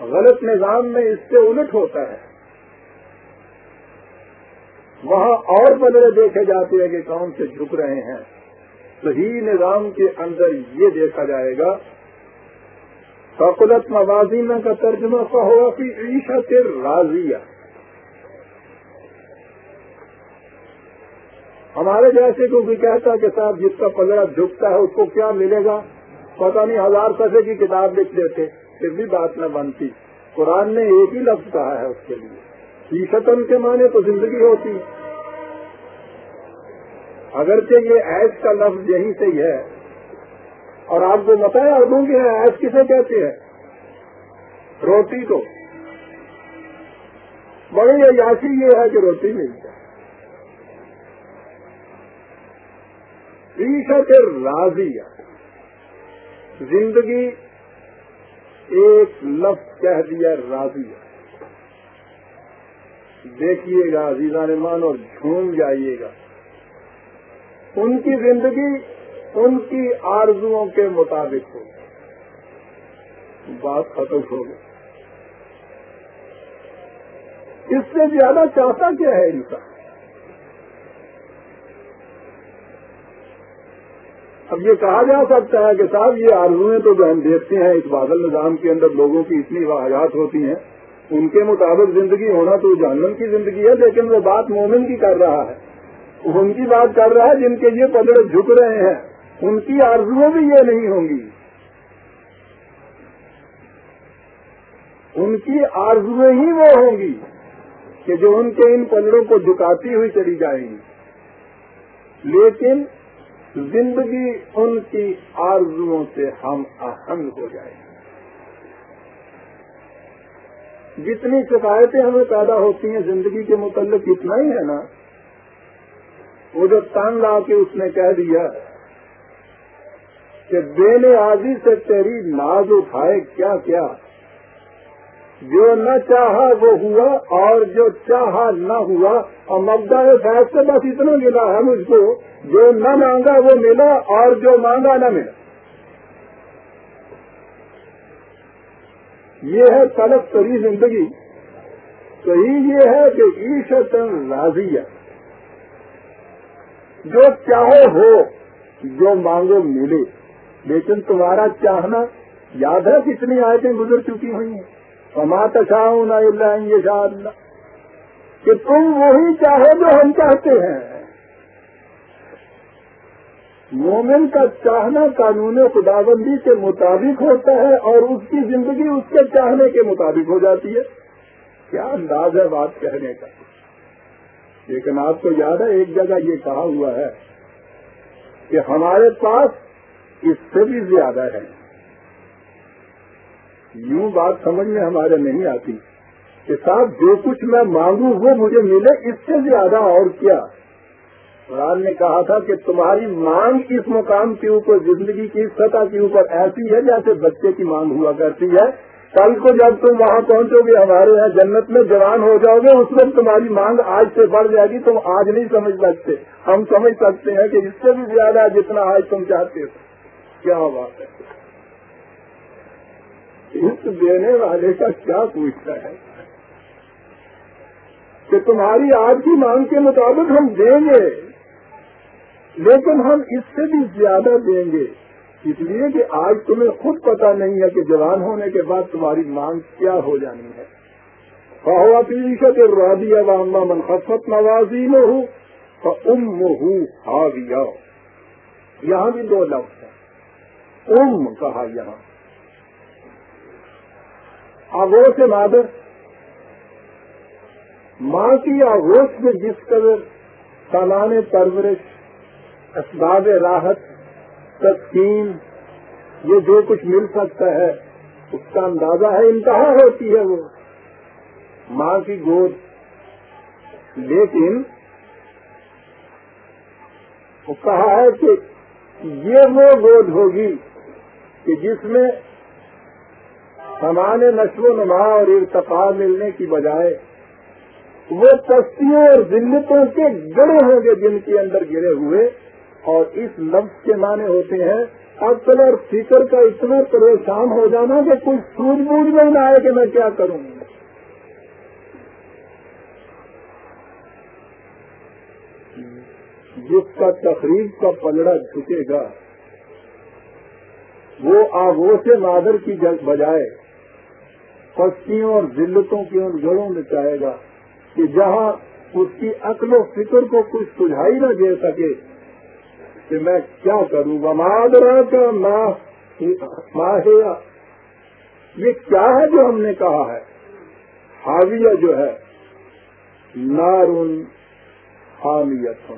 غلط نظام میں اس سے الٹ ہوتا ہے۔ وہاں اور پلڑے دیکھے جاتے ہیں کہ کون سے جھک رہے ہیں۔ صحیح نظام کے اندر یہ دیکھا جائے گا، فقلت موازینہ کا ترجمہ کا ہوگا کہ عیشت راضیہ ہمارے جیسے کو بھی کہتا کہ صاحب جس کا پلڑا جھکتا ہے اس کو کیا ملے گا؟ پتہ نہیں، ہزار سفے کی کتاب لکھ دیتے، پھر بھی بات نہ بنتی۔ قرآن نے ایک ہی لفظ کہا ہے اس کے لیے۔ عیشتن کے معنی تو زندگی ہوتی۔ اگرچہ یہ ایس کا لفظ یہیں سے ہی ہے۔ اور آپ کو بتایا اردو کہ ایس کسے کہتے ہیں؟ روٹی کو بڑی عیاشی یہ ہے کہ روٹی مل جائے عیشت راضی زندگی ایک لفظ کہہ دیا راضی دیکھیے گا عزیزان مان اور جھوم جائیے گا۔ ان کی زندگی ان کی آرزوؤں کے مطابق ہو۔ بات ختم ہو گئی۔ اس سے زیادہ چاہتا کیا ہے انسان اب یہ کہا جا سکتا ہے کہ صاحب، یہ آرزویں تو جو ہم دیکھتے ہیں اس بادل نظام کے اندر لوگوں کی اتنی واحد ہوتی ہیں، ان کے مطابق زندگی ہونا تو جہنم کی زندگی ہے، لیکن وہ بات مومن کی کر رہا ہے۔ ان کی بات کر رہا ہے جن کے یہ پدڑے جھک رہے ہیں۔ ان کی آرزویں بھی یہ نہیں ہوں گی۔ ان کی آرزویں ہی وہ ہوں گی کہ جو ان کے ان پلڑوں کو جھکاتی ہوئی چلی جائیں گی۔ لیکن زندگی ان کی آرزوؤں سے ہم آہنگ ہو جائیں۔ گے جتنی شکایتیں ہمیں پیدا ہوتی ہیں زندگی کے متعلق اتنا ہی ہے نا۔ وہ جو تنگ لا کے اس نے کہہ دیا کہ بے آزی سے تیری ناز اٹھائے کیا کیا۔ جو نہ چاہا وہ ہوا اور جو چاہا نہ ہوا۔ اور مبدا فیض سے بس اتنا ملا ہے مجھ کو۔ جو نہ مانگا وہ ملا اور جو مانگا نہ ملا۔ یہ ہے طلب تری زندگی۔ صحیح یہ ہے کہ عیشت راضی ہے۔ جو چاہو ہو، جو مانگو ملے۔ لیکن تمہارا چاہنا یاد ہے کتنی آیتیں گزر چکی ہوئی ہیں۔ تشاؤ نہ اللہ یہ اللہ کہ تم وہی چاہو جو ہم چاہتے ہیں۔ مومن کا چاہنا قانون خداوندی کے مطابق ہوتا ہے اور اس کی زندگی اس کے چاہنے کے مطابق ہو جاتی ہے۔ کیا انداز ہے بات کہنے کا؟ لیکن آپ کو یاد ہے، ایک جگہ یہ کہا ہوا ہے کہ ہمارے پاس اس سے بھی زیادہ ہے۔ یوں بات سمجھ میں ہمارے نہیں آتی کہ صاحب جو کچھ میں مانگوں وہ مجھے ملے، اس سے زیادہ اور کیا؟ قرآن نے کہا تھا کہ تمہاری مانگ اس مقام کے اوپر، زندگی کی سطح کے اوپر ایسی ہے جیسے بچے کی مانگ ہوا کرتی ہے۔ کل کو جب تم وہاں پہنچو گے، ہمارے یہاں جنت میں جوان ہو جاؤ گے، اس وقت تمہاری مانگ آج سے بڑھ جائے گی، تم آج نہیں سمجھ سکتے۔ ہم سمجھ سکتے ہیں کہ اس سے بھی زیادہ جتنا آج تم چاہتے ہو۔ کیا بات ہے؟ اس دینے والے کا کیا پوچھتا ہے؟ کہ تمہاری آج کی مانگ کے مطابق ہم دیں گے۔ لیکن ہم اس سے بھی زیادہ دیں گے۔ اس لیے کہ آج تمہیں خود پتا نہیں ہے کہ جوان ہونے کے بعد تمہاری مانگ کیا ہو جانی ہے۔ بہوا پیشہ کے رادیا منخت نوازی میں ہوں ام ہوں ہاویا یہاں بھی دو لفظ ہیں۔ ام کہا یہاں۔ آگوش مادر۔ ماں کی آگوش میں جس قدر سالان پرورش اسباب راحت، تسکین، یہ جو کچھ مل سکتا ہے، اس کا اندازہ ہے، انتہا ہوتی ہے وہ۔ ماں کی گود۔ لیکن وہ کہا ہے کہ یہ وہ گود ہوگی کہ جس میں سامان نشو و نما اور ارتقا ملنے کی بجائے وہ تستیوں اور ذلتوں کے گڑے ہوں گے جن کے اندر گرے ہوئے۔ اور اس لفظ کے معنی ہوتے ہیں اکثر اور فکر کا اتنا پریشان ہو جانا کہ کوئی سوج بوجھ نہیں نہ آئے کہ میں کیا کروں۔ جس کا تقریب کا پلڑا جھکے گا، وہ آگو سے مادر کی بجائے پستیوں اور ذلتوں کی ان گڑوں میں چاہے گا کہ جہاں اس کی عقل و فکر کو کچھ سجھائی نہ دے سکے۔ کہ میں کیا کروں؟ گا مادرا کا ماہیا یہ کیا ہے جو ہم نے کہا ہے؟ حاویہ جو ہے نارن حامیت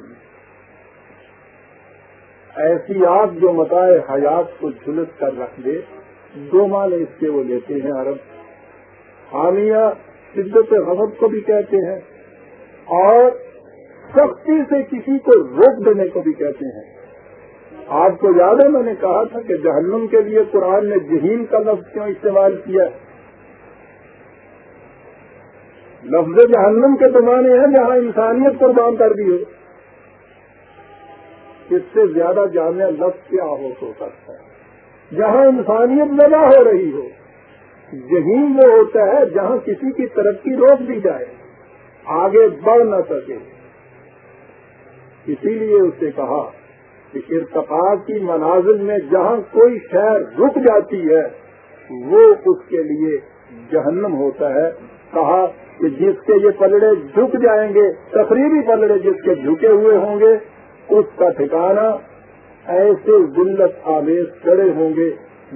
ایسی آگ جو متائے حیات کو جھلس کر رکھ دے۔ دو معنی اس کے وہ لیتے ہیں عرب۔ حامیہ شدت غضب کو بھی کہتے ہیں اور سختی سے کسی کو روک دینے کو بھی کہتے ہیں۔ آپ کو یاد ہے میں نے کہا تھا کہ جہنم کے لیے قرآن نے جہین کا لفظ کیوں استعمال کیا؟ لفظ جہنم کے زمانے ہیں جہاں انسانیت قربان کر دی ہو۔ اس سے زیادہ جامع لفظ کیا ہو تو سکتا ہے۔ جہاں انسانیت لگا ہو رہی ہو ذہین وہ ہوتا ہے جہاں کسی کی ترقی روک دی جائے۔ آگے بڑھ نہ سکے۔ اسی لیے اس سے کہا کہ ارتقا کی منازل میں جہاں کوئی شہر رک جاتی ہے، وہ اس کے لیے جہنم ہوتا ہے۔ کہا کہ جس کے یہ پلڑے جھک جائیں گے، تقریبی پلڑے جس کے جھکے ہوئے ہوں گے، اس کا ٹھکانا ایسے ذلت آمیز کھڑے ہوں گے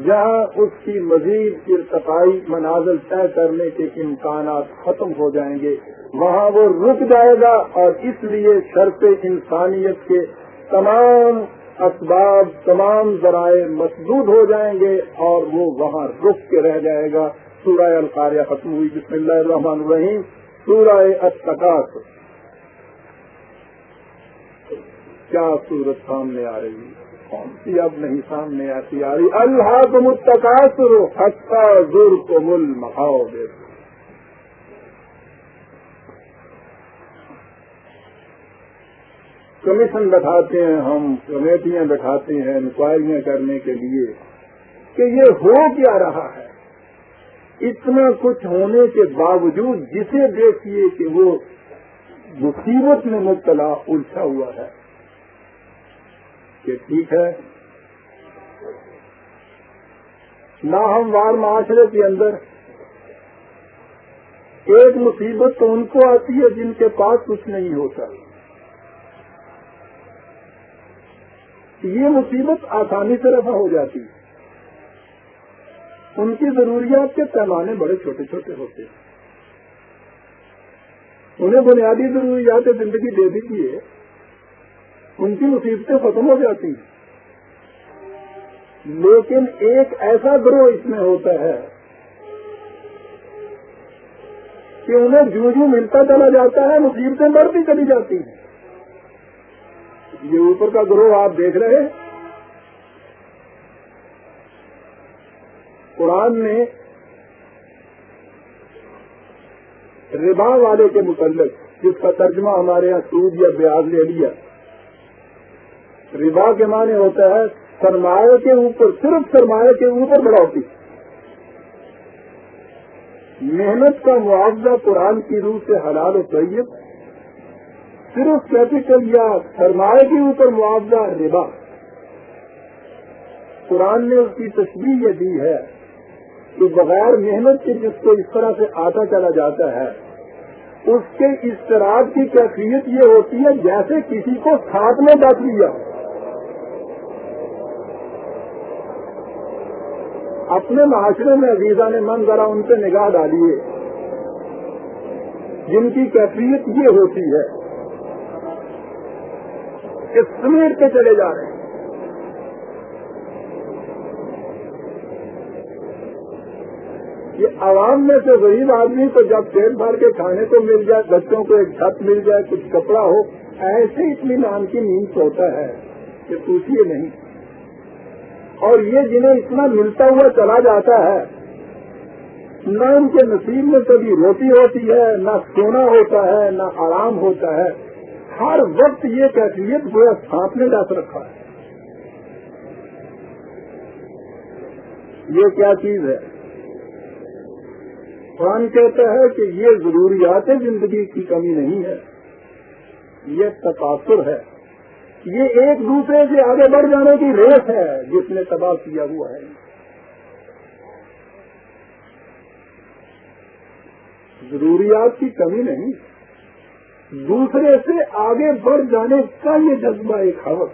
جہاں اس کی مزید ارتقائی منازل طے کرنے کے امکانات ختم ہو جائیں گے۔ وہاں وہ رک جائے گا اور اس لیے شرط انسانیت کے تمام اسباب، تمام ذرائع مسدود ہو جائیں گے اور وہ وہاں رک کے رہ جائے گا۔ سورہ القاریہ ختم ہوئی۔ بسم اللہ الرحمن الرحیم۔ سورہ اتکاس کیا صورت سامنے آ رہی؟ کون سی اب نہیں سامنے آتی؟ آ رہی۔ اللہ کو متقاصر حسا دور کو مل مہاؤ دے کمیشن بٹھاتے ہیں ہم، کمیٹیاں بٹھاتے ہیں انکوائریاں کرنے کے لیے کہ یہ ہو کیا رہا ہے۔ اتنا کچھ ہونے کے باوجود جسے دیکھیے کہ وہ مصیبت میں مبتلا الجھا ہوا ہے۔ کہ ٹھیک ہے۔ نہ ہموار معاشرے کے اندر ایک مصیبت تو ان کو آتی ہے جن کے پاس کچھ نہیں ہوتا۔ یہ مصیبت آسانی سے رفع ہو جاتی ہے۔ ان کی ضروریات کے پیمانے بڑے چھوٹے چھوٹے ہوتے ہیں۔ انہیں بنیادی ضروریات زندگی دے دیتی ہے۔ ان کی مصیبتیں ختم ہو جاتی ہیں۔ لیکن ایک ایسا گروہ اس میں ہوتا ہے کہ انہیں جو جو ملتا چلا جاتا ہے، مصیبتیں بڑھتی چلی جاتی ہیں۔ یہ اوپر کا گروہ آپ دیکھ رہے ہیں۔ قرآن نے ربا والے کے متعلق جس کا ترجمہ ہمارے یہاں سود یا بیاض لے لیا۔ ربا کے معنی ہوتا ہے سرمایہ کے اوپر، صرف سرمایہ کے اوپر بڑھوتی محنت کا معاوضہ قرآن کی روح سے حلال و طیب صرف کیپیٹل یا سرمایہ کے اوپر معاوضہ ربا۔ قرآن نے اس کی تصویر یہ دی ہے کہ بغیر محنت کے جس کو اس طرح سے آتا چلا جاتا ہے، اس کے اشتراک کی کیفیت یہ ہوتی ہے جیسے کسی کو ساتھ میں ڈاک لیا۔ اپنے معاشرے میں عزیزہ نے من ذرا ان پہ نگاہ ڈالیے۔ جن کی کیفیت یہ ہوتی ہے کہ سمیٹ کے چلے جا رہے ہیں۔ یہ عوام میں سے غریب آدمی کو جب پیٹ بھر کے کھانے کو مل جائے، بچوں کو ایک چھت مل جائے، کچھ کپڑا ہو، ایسے اتنی نام کی نیند ہوتا ہے کہ پوچھیے نہیں۔ اور یہ جنہیں اتنا ملتا ہوا چلا جاتا ہے، نہ ان کے نصیب میں کبھی روٹی ہوتی ہے، نہ سونا ہوتا ہے، نہ آرام ہوتا ہے۔ ہر وقت یہ کیفیت گویا سانپ نے ڈس رکھا ہے۔ یہ کیا چیز ہے؟ قرآن کہتا ہے کہ یہ ضروریات زندگی کی کمی نہیں ہے، یہ تقاصر ہے۔ یہ ایک دوسرے سے آگے بڑھ جانے کی ریس ہے، جس نے تباہ کیا ہوا ہے۔ ضروریات کی کمی نہیں۔ دوسرے سے آگے بڑھ جانے کا یہ جذبہ ایک حوث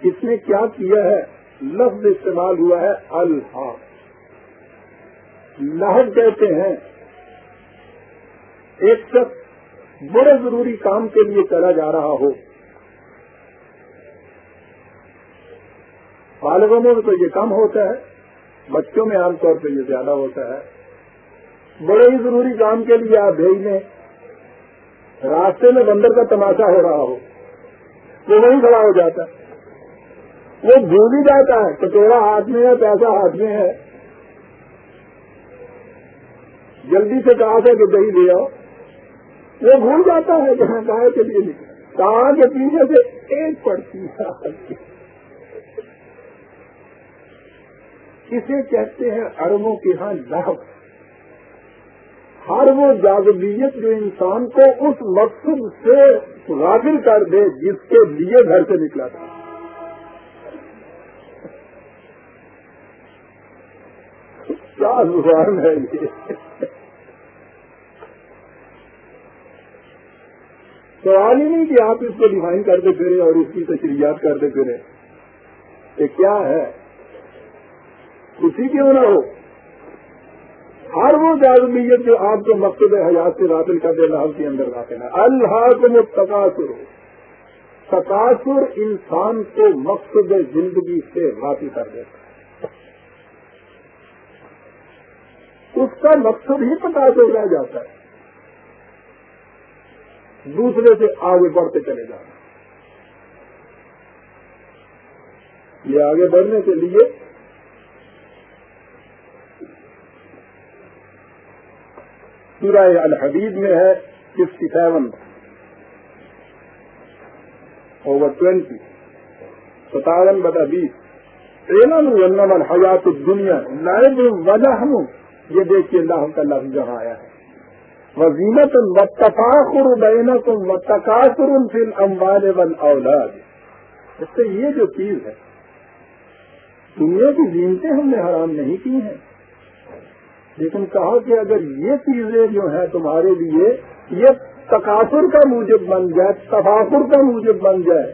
اس نے کیا کیا ہے؟ لفظ استعمال ہوا ہے الحاق۔ لہب کہتے ہیں، ایک شخص بڑے ضروری کام کے لیے چلا جا رہا ہو۔ بالغوں میں تو یہ کم ہوتا ہے، بچوں میں عام طور پہ یہ زیادہ ہوتا ہے۔ بڑے ہی ضروری کام کے لیے آپ بھیج دیں۔ راستے میں بندر کا تماشا ہو رہا ہو، وہ وہیں کھڑا ہو جاتا ہے۔ وہ بھول ہی جاتا ہے کٹورا ہاتھ میں ہے، پیسہ ہاتھ میں ہے۔ جلدی سے کہا تھا کہ دہی لے آؤ۔ وہ بھول جاتا ہے جہاں کہا کے لیے کہاں کے پیچھے سے ایک پڑتی ہے۔ کسے کہتے ہیں اربوں کے ہاں لاپ ہر وہ جاگبیت جو انسان کو اس مقصد سے غافل کر دے جس کے لیے گھر سے نکلا تھا۔ کیا زبان ہے یہ؟ سوال ہی نہیں کہ آپ اس کو ڈیفائن کرتے پھرے اور اس کی تشریحات کرتے پھرے۔ کہ کیا ہے؟ خوشی کیوں نہ ہو۔ ہر وہ جازمیت جو آپ کو مقصد حیات سے رابل کر دے اللہ کے اندر داخل ہے۔ اللہ کو وہ تقاصر ہو تقاصر انسان کو مقصد زندگی سے واقع کر دیتا ہے۔ اس کا مقصد ہی تقاصر رہ جاتا ہے۔ دوسرے سے آگے بڑھتے چلے جانا۔ یہ آگے بڑھنے کے لیے سورہ الحدید میں ہے ففٹی سیون اوور ٹوینٹی ستاون بتا بیس ٹرین حیات دنیا لائب وجہ یہ دیکھیے اللہ کا لفظ جہاں آیا ہے۔ وزینت و تفاخر بینت و تقاصر فی الاموال والاولاد اس سے یہ جو چیز ہے، دنیا کی زینتیں ہم نے حرام نہیں کی ہیں۔ لیکن کہا کہ اگر یہ چیزیں جو ہیں تمہارے لیے، یہ تقاصر کا موجب بن جائے تفاقر کا موجب بن جائے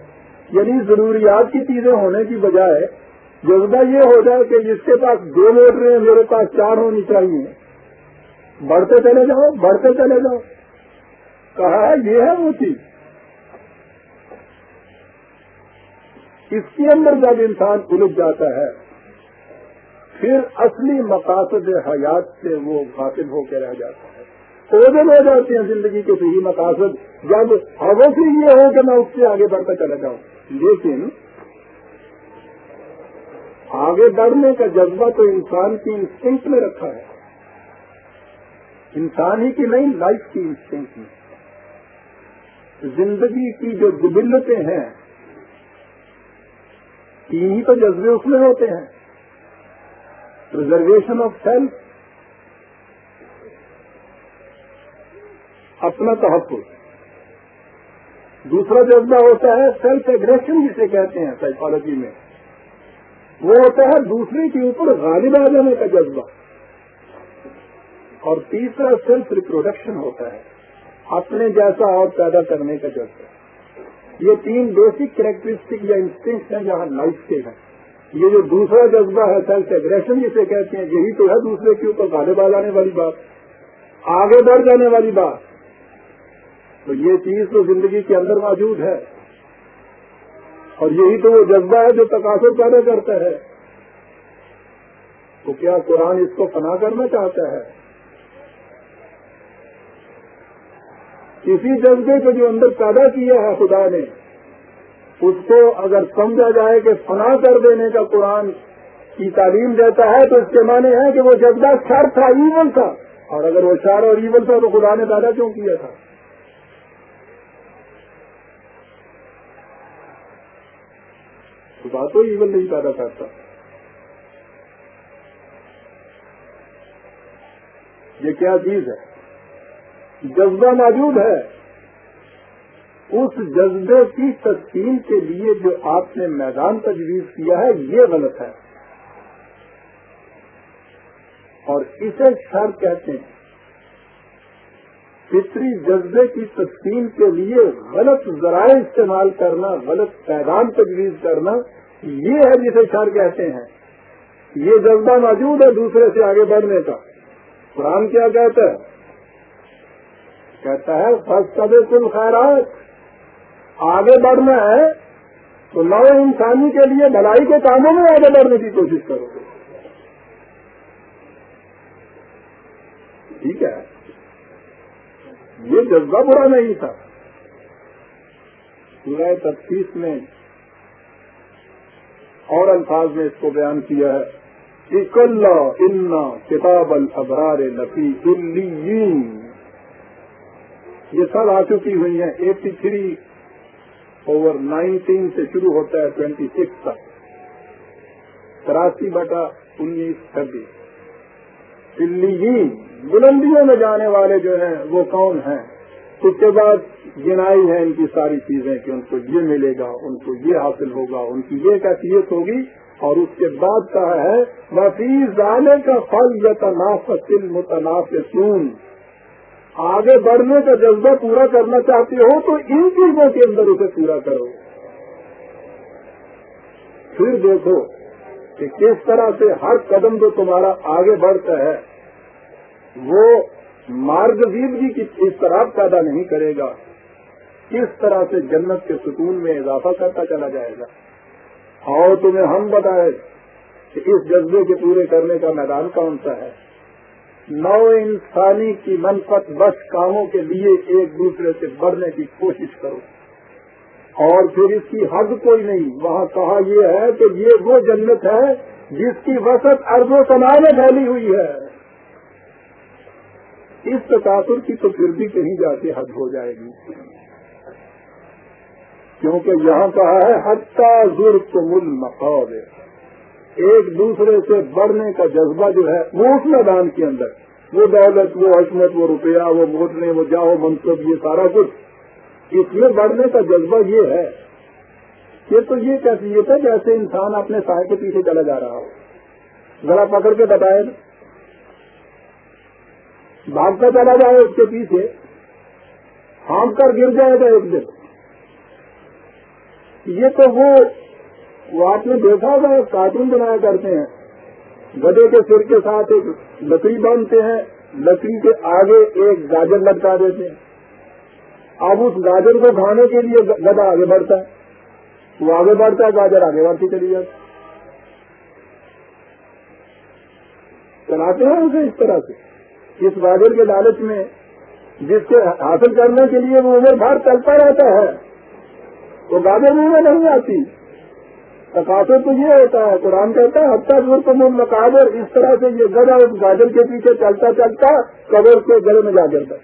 یعنی ضروریات کی چیزیں ہونے کی بجائے جذبہ یہ ہو جائے کہ جس کے پاس دو موٹریں ہیں، میرے پاس چار ہونی چاہیے۔ بڑھتے چلے جاؤ، بڑھتے چلے جاؤ۔ کہا ہے یہ ہے وہ چیز۔ اس کے اندر جب انسان الجھ جاتا ہے پھر اصلی مقاصد حیات سے وہ واقف ہو کے رہ جاتا ہے۔ پودے ہو جاتے ہیں زندگی کے صحیح مقاصد۔ جب ہوا سے یہ ہو کہ میں اس سے آگے بڑھتا چلا جاؤں۔ لیکن آگے بڑھنے کا جذبہ تو انسان کی انسٹنکٹ میں رکھا ہے۔ انسان ہی کی نہیں لائف کی انسٹنکٹ میں۔ زندگی کی جو جبلتیں ہیں، تین ہی تو جذبے اس میں ہوتے ہیں۔ ریزرویشن آف سیلف اپنا تحفظ. دوسرا جذبہ ہوتا ہے سیلف ایگریشن جسے کہتے ہیں سائیکالوجی میں. وہ ہوتا ہے دوسرے کے اوپر غالب آ جانے کا جذبہ. اور تیسرا سیلف ریپروڈکشن ہوتا ہے، اپنے جیسا اور پیدا کرنے کا جذبہ. یہ تین بیسک کریکٹرسٹک یا انسٹنکٹ ہیں جہاں لائف کے ہیں. یہ جو دوسرا جذبہ ہے سیلف ایگریشن جسے کہتے ہیں، یہی تو ہے دوسرے کے اوپر غالب آ جانے والی بات، آگے بڑھ جانے والی بات۔ تو یہ چیز تو زندگی کے اندر موجود ہے۔ اور یہی تو وہ جذبہ ہے جو تقاصر پیدا کرتا ہے۔ تو کیا قرآن اس کو فنا کرنا چاہتا ہے؟ کسی جذبے کو جو اندر پیدا کیا ہے خدا نے اس کو اگر سمجھا جائے کہ فنا کر دینے کا قرآن کی تعلیم دیتا ہے تو اس کے معنی ہے کہ وہ جذبہ شر تھا، ایون تھا۔ اور اگر وہ شر اور ایون تھا تو خدا نے پیدا کیوں کیا تھا؟ خدا تو ایون نہیں پیدا کرتا۔ یہ کیا چیز ہے؟ جذبہ موجود ہے۔ اس جذبے کی تسکین کے لیے جو آپ نے میدان تجویز کیا ہے، یہ غلط ہے۔ اور اسے شر کہتے ہیں۔ فطری جذبے کی تسکین کے لیے غلط ذرائع استعمال کرنا، غلط پیغام تجویز کرنا، یہ ہے جسے شر کہتے ہیں۔ یہ جذبہ موجود ہے دوسرے سے آگے بڑھنے کا۔ قرآن کیا کہتا ہے؟ کہتا ہے فسٹ کل خیرات آگے بڑھنا ہے تو نو انسانی کے لیے بھلائی کے کاموں میں آگے بڑھنے کی کوشش کرو۔ گے ٹھیک ہے۔ یہ جذبہ برا نہیں تھا۔ سورہ تفتیس میں اور الفاظ میں اس کو بیان کیا ہے۔ اکل ان کتاب البرار نفی الین یہ سب آ چکی ہوئی ہیں۔ ایٹی تھری اوور نائنٹین سے شروع ہوتا ہے ٹوینٹی سکس تک۔ تراسی بٹا انیس چھبیس۔ دلی بلندیوں میں جانے والے جو ہیں وہ کون ہیں؟ اس کے بعد گنائی ہے ان کی ساری چیزیں کہ ان کو یہ ملے گا، ان کو یہ حاصل ہوگا، ان کی یہ کیفیت ہوگی۔ اور اس کے بعد کہا ہے وفیز جانے کا پھل یا تناف متناف سون آگے بڑھنے کا جذبہ پورا کرنا چاہتے ہو تو ان چیزوں کے اندر اسے پورا کرو۔ پھر دیکھو کہ کس طرح سے ہر قدم جو تمہارا آگے بڑھتا ہے، وہ مارگ زیدگی کی اس طرح پیدا نہیں کرے گا۔ کس طرح سے جنت کے ستون میں اضافہ کرتا چلا جائے گا۔ اور تمہیں ہم بتائے کہ اس جذبے کے پورے کرنے کا میدان کون سا ہے؟ نو انسانی کی منفت بس کاموں کے لیے ایک دوسرے سے بڑھنے کی کوشش کرو۔ اور پھر اس کی حد کوئی نہیں۔ وہاں کہا یہ ہے کہ یہ وہ جنت ہے جس کی وسط ارب و میں پھیلی ہوئی ہے۔ اس تقاصر کی تو پھر بھی کہیں جا کے حد ہو جائے گی۔ کیونکہ یہاں کہا ہے حتہ ضرور مل مقاب ایک دوسرے سے بڑھنے کا جذبہ جو ہے وہ اس میدان کے اندر، وہ دولت، وہ عصمت، وہ روپیہ، وہ موٹنے وہ جاؤ منصب، یہ سارا کچھ۔ اس میں بڑھنے کا جذبہ یہ ہے یہ تو یہ کیفیت ہے جیسے انسان اپنے سائے کے پیچھے چلا جا رہا ہو۔ ذرا پکڑ کے بتائے بھاگتا چلا جائے اس کے پیچھے ہانپ کر گر جائے گا ایک دن۔ یہ تو وہ وہ آپ نے دیکھا ہوگا کارٹون بنایا کرتے ہیں۔ گدے کے سر کے ساتھ ایک لکڑی باندھتے ہیں، لکڑی کے آگے ایک گاجر لٹکا دیتے ہیں۔ اب اس گاجر کو کھانے کے لیے گدا آگے بڑھتا ہے۔ وہ آگے بڑھتا ہے، گاجر آگے بڑھتی چلی جاتی چلاتے ہیں اسے اس طرح سے۔ اس گاجر کے لالچ میں جس کے حاصل کرنے کے لیے وہ عمر بھر چلتا رہتا ہے، وہ گاجر منہ میں نہیں آتی۔ تقاصر تو یہ ہوتا ہے، قرآن کہتا ہے ہفتہ دور تو مقابر اس طرح سے یہ گدا اس گاجر کے پیچھے چلتا چلتا قبر کے گھر میں جا گرتا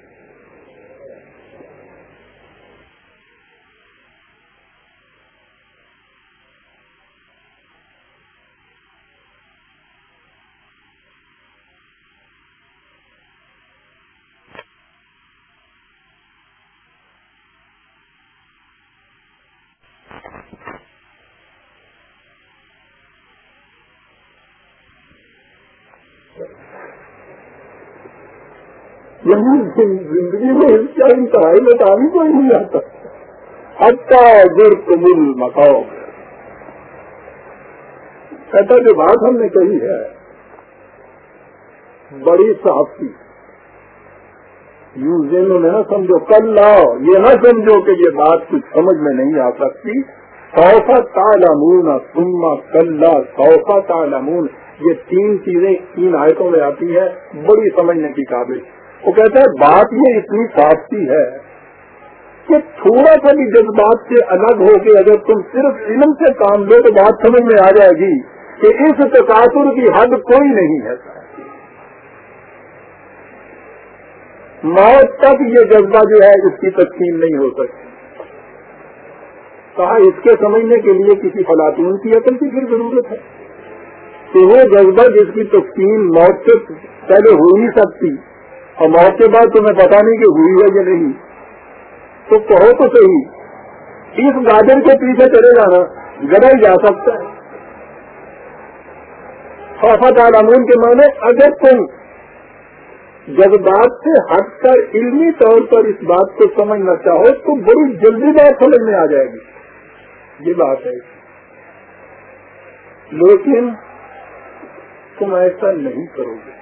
زندگی میں اس کا انتہائی میں تعلیم نہیں آتا۔ اچھا گر مل مکاؤ کہتا جو بات ہم نے کہی ہے، بڑی صاف کی۔ یوں ذہنوں میں نہ سمجھو، کل لاؤ یہ نہ سمجھو کہ یہ بات کچھ سمجھ میں نہیں آ سکتی۔ سوفا تالمون سما کلّا سوفا تالمون یہ تین چیزیں تین آیتوں میں آتی ہے بڑی سمجھنے کی قابل۔ وہ کہتا ہے، بات یہ اتنی صافتی ہے کہ تھوڑا سا بھی جذبات سے الگ ہو کے اگر تم صرف علم سے کام لو تو بات سمجھ میں آ جائے گی کہ اس تقاصر کی حد کوئی نہیں ہے۔ موت تک یہ جذبہ جو ہے اس کی تقسیم نہیں ہو سکتی۔ کہا اس کے سمجھنے کے لیے کسی فلاطون کی عقل کی پھر ضرورت ہے کہ وہ جذبہ جس کی تقسیم موت سے پہلے ہو نہیں سکتی اور موت کے بعد تمہیں پتا نہیں کہ ہوئی ہے یا نہیں۔ تو کہو تو صحیح۔ اس گاجر کے پیچھے چلے جانا گڑا ہی جا سکتا ہے۔ خافت عالمون کے معنی اگر تم جذبات سے ہٹ کر علمی طور پر اس بات کو سمجھنا چاہو، تو بڑی جلدی بات سمجھ میں آ جائے گی۔ یہ بات ہے۔ لیکن تم ایسا نہیں کرو گے۔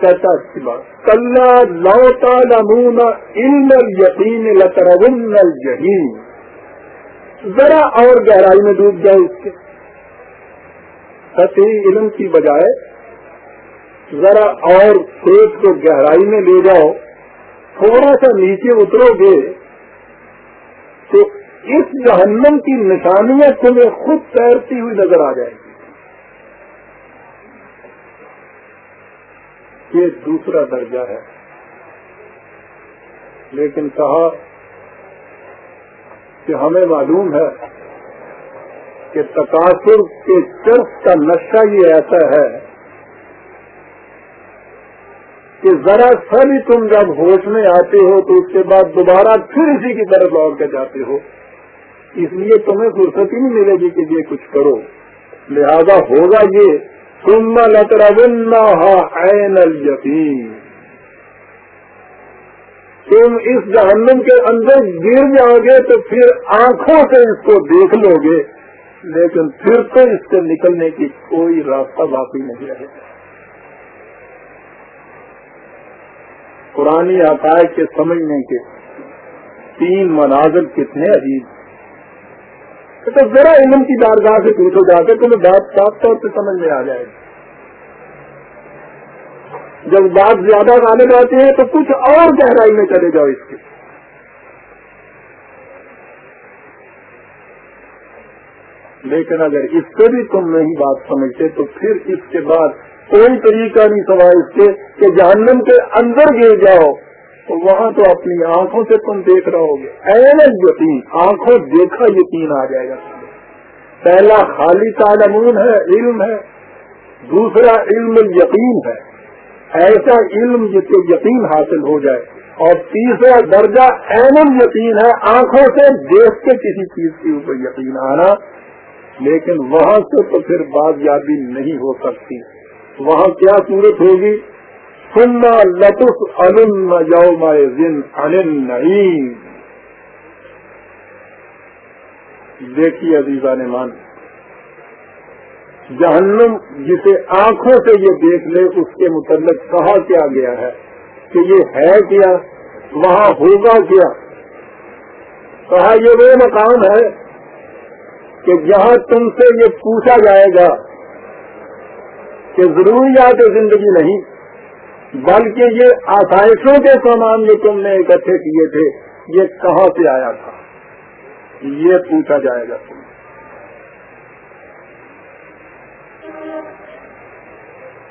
کہتا اچھی بات۔ کل لوتا نمون یقین لترون الجحیم۔ ذرا اور گہرائی میں ڈوب جائے اس کے۔ سطح علم کی بجائے ذرا اور پیٹ کو گہرائی میں لے جاؤ۔ تھوڑا سا نیچے اترو گے تو اس جہنم کی نشانیاں تمہیں خود تیرتی ہوئی نظر آ جائے گی یہ دوسرا درجہ ہے۔ لیکن کہا کہ ہمیں معلوم ہے کہ تقاصر کے چرف کا نقشہ یہ ایسا ہے کہ ذرا سا بھی تم جب ہوش میں آتے ہو تو اس کے بعد دوبارہ پھر اسی کی طرف لوٹ کے جاتے ہو۔ اس لیے تمہیں فرصت ہی نہیں ملے گی کہ یہ کچھ کرو۔ لہذا ہوگا یہ تم یقین تم اس جہنم کے اندر گر جاؤ گے تو پھر آنکھوں سے اس کو دیکھ لو گے، لیکن پھر تو اس سے نکلنے کی کوئی راستہ باقی نہیں رہے گا۔ پرانی عقائد کے سمجھنے کے تین مناظر کتنے عجیب تو ذرا علم کی بارگاہ سے پوچھو جا کے تمہیں بات صاف طور سے سمجھ میں آ جائے گی۔ جب بات زیادہ غالب آتی ہے تو کچھ اور گہرائی میں چلے جاؤ اس کے لیکن اگر اس سے بھی تم نہیں بات سمجھتے تو پھر اس کے بعد کوئی طریقہ نہیں سوائے اس کے کہ جہنم کے اندر گر جاؤ۔ تو وہاں تو اپنی آنکھوں سے تم دیکھ رہو گے این یقین، آنکھوں دیکھا یقین آ جائے گا۔ پہلا خالی تعلمون ہے، علم ہے۔ دوسرا علم یقین ہے۔ ایسا علم جس سے یقین حاصل ہو جائے۔ اور تیسرا درجہ این یقین ہے، آنکھوں سے دیکھ کے کسی چیز کے اوپر یقین آنا۔ لیکن وہاں سے تو پھر بات یادی نہیں ہو سکتی۔ وہاں کیا صورت ہوگی؟ سننا لطف ان یوم دیکھیے عزیزہ نے مان جہنم جسے آنکھوں سے یہ دیکھ لے، اس کے متعلق کہا کیا گیا ہے کہ یہ ہے کیا، وہاں ہوگا کیا؟ کہا یہ وہ مقام ہے کہ جہاں تم سے یہ پوچھا جائے گا کہ ضروریات زندگی نہیں بلکہ یہ آسائشوں کے سامان جو تم نے اکٹھے کیے تھے، یہ کہاں سے آیا تھا؟ یہ پوچھا جائے گا تم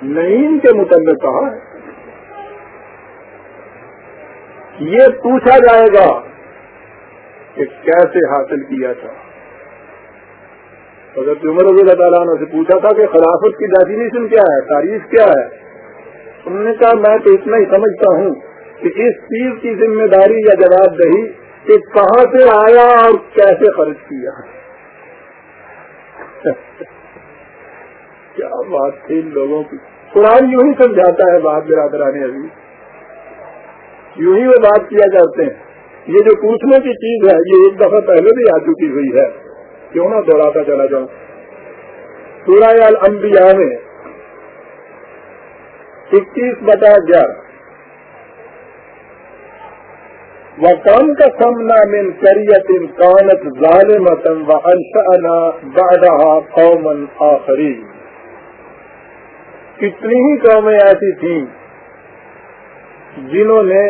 نہیں کے متعلق کہا ہے۔ یہ پوچھا جائے گا کہ کیسے حاصل کیا تھا۔ حضرت عمر رضی اللہ تعالیٰ عنہ سے پوچھا تھا کہ خلافت کی ڈیفینیشن کیا ہے، تاریخ کیا ہے؟ انہوں نے کہا، میں تو اتنا ہی سمجھتا ہوں کہ اس چیز کی ذمہ داری یا جواب دہی کہ کہاں سے آیا اور کیسے خرچ کیا کیا بات تھی ان لوگوں کی؟ قرآن یوں ہی سمجھاتا ہے بات برادرانی ابھی یوں ہی وہ بات کیا کرتے ہیں۔ یہ جو پوچھنے کی چیز ہے، یہ ایک دفعہ پہلے بھی آ چکی ہوئی ہے۔ کیوں نہ دوہراتا چلا جاؤں؟ سورہ الانبیاء میں اکیس بٹا گیارہ۔ وکم کا سمنا من کریت کانت ظالمتم و انشأنا بعدها قوما آخری کتنی ہی قومیں ایسی تھیں جنہوں نے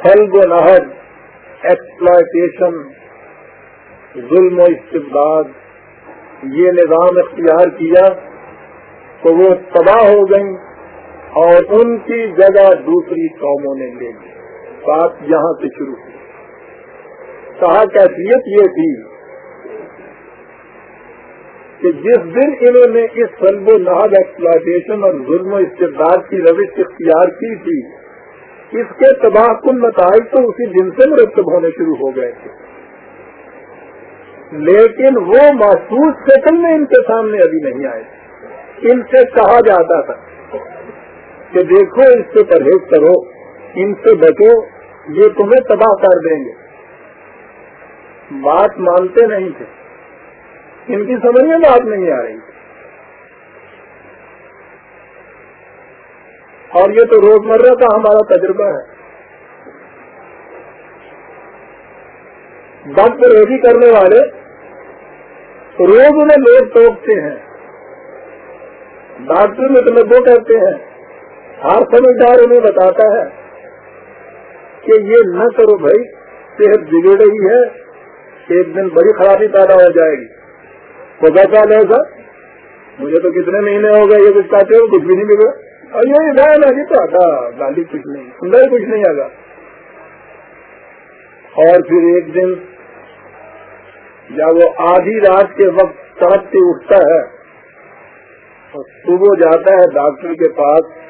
خلب و نہد ایکسپلائٹیشن ظلم و استبداد، یہ نظام اختیار کیا تو وہ تباہ ہو گئی اور ان کی جگہ دوسری قوموں نے لے لی۔ بات یہاں سے شروع ہوئی۔ کہا کیفیت یہ تھی کہ جس دن انہوں نے اس سلب و نہاد ایکسپلائٹیشن اور ظلم و استبداد کی روش اختیار کی تھی، اس کے تباہ کن نتائج تو اسی دن سے مرتب ہونے شروع ہو گئے تھے۔ لیکن وہ محسوس شکل میں ان کے سامنے ابھی نہیں آئے۔ ان سے کہا جاتا تھا کہ دیکھو اس سے پرہیز کرو، ان سے بچو، یہ تمہیں تباہ کر دیں گے۔ بات مانتے نہیں تھے۔ ان کی سمجھ میں بات نہیں آ رہی اور یہ تو روزمرہ کا ہمارا تجربہ ہے۔ بد روزی کرنے والے روز انہیں لوگ ٹوکتے ہیں۔ ڈاکٹر مطلب وہ کہتے ہیں ہر سمجھدار انہیں بتاتا ہے کہ یہ نہ کرو بھائی، صحت بگڑ رہی ہے، ایک دن بڑی خرابی پیدا ہو جائے گی۔ وہ کہتا ہے سر مجھے تو کتنے مہینے ہو گئے یہ کچھ چاہتے ہو کچھ بھی نہیں بگڑا۔ اور یہ جی تو آتا گالی کچھ نہیں سندر کچھ نہیں آگا۔ اور پھر ایک دن جب وہ آدھی رات کے وقت سڑک سے اٹھتا ہے اور صبح جاتا ہے ڈاکٹر کے پاس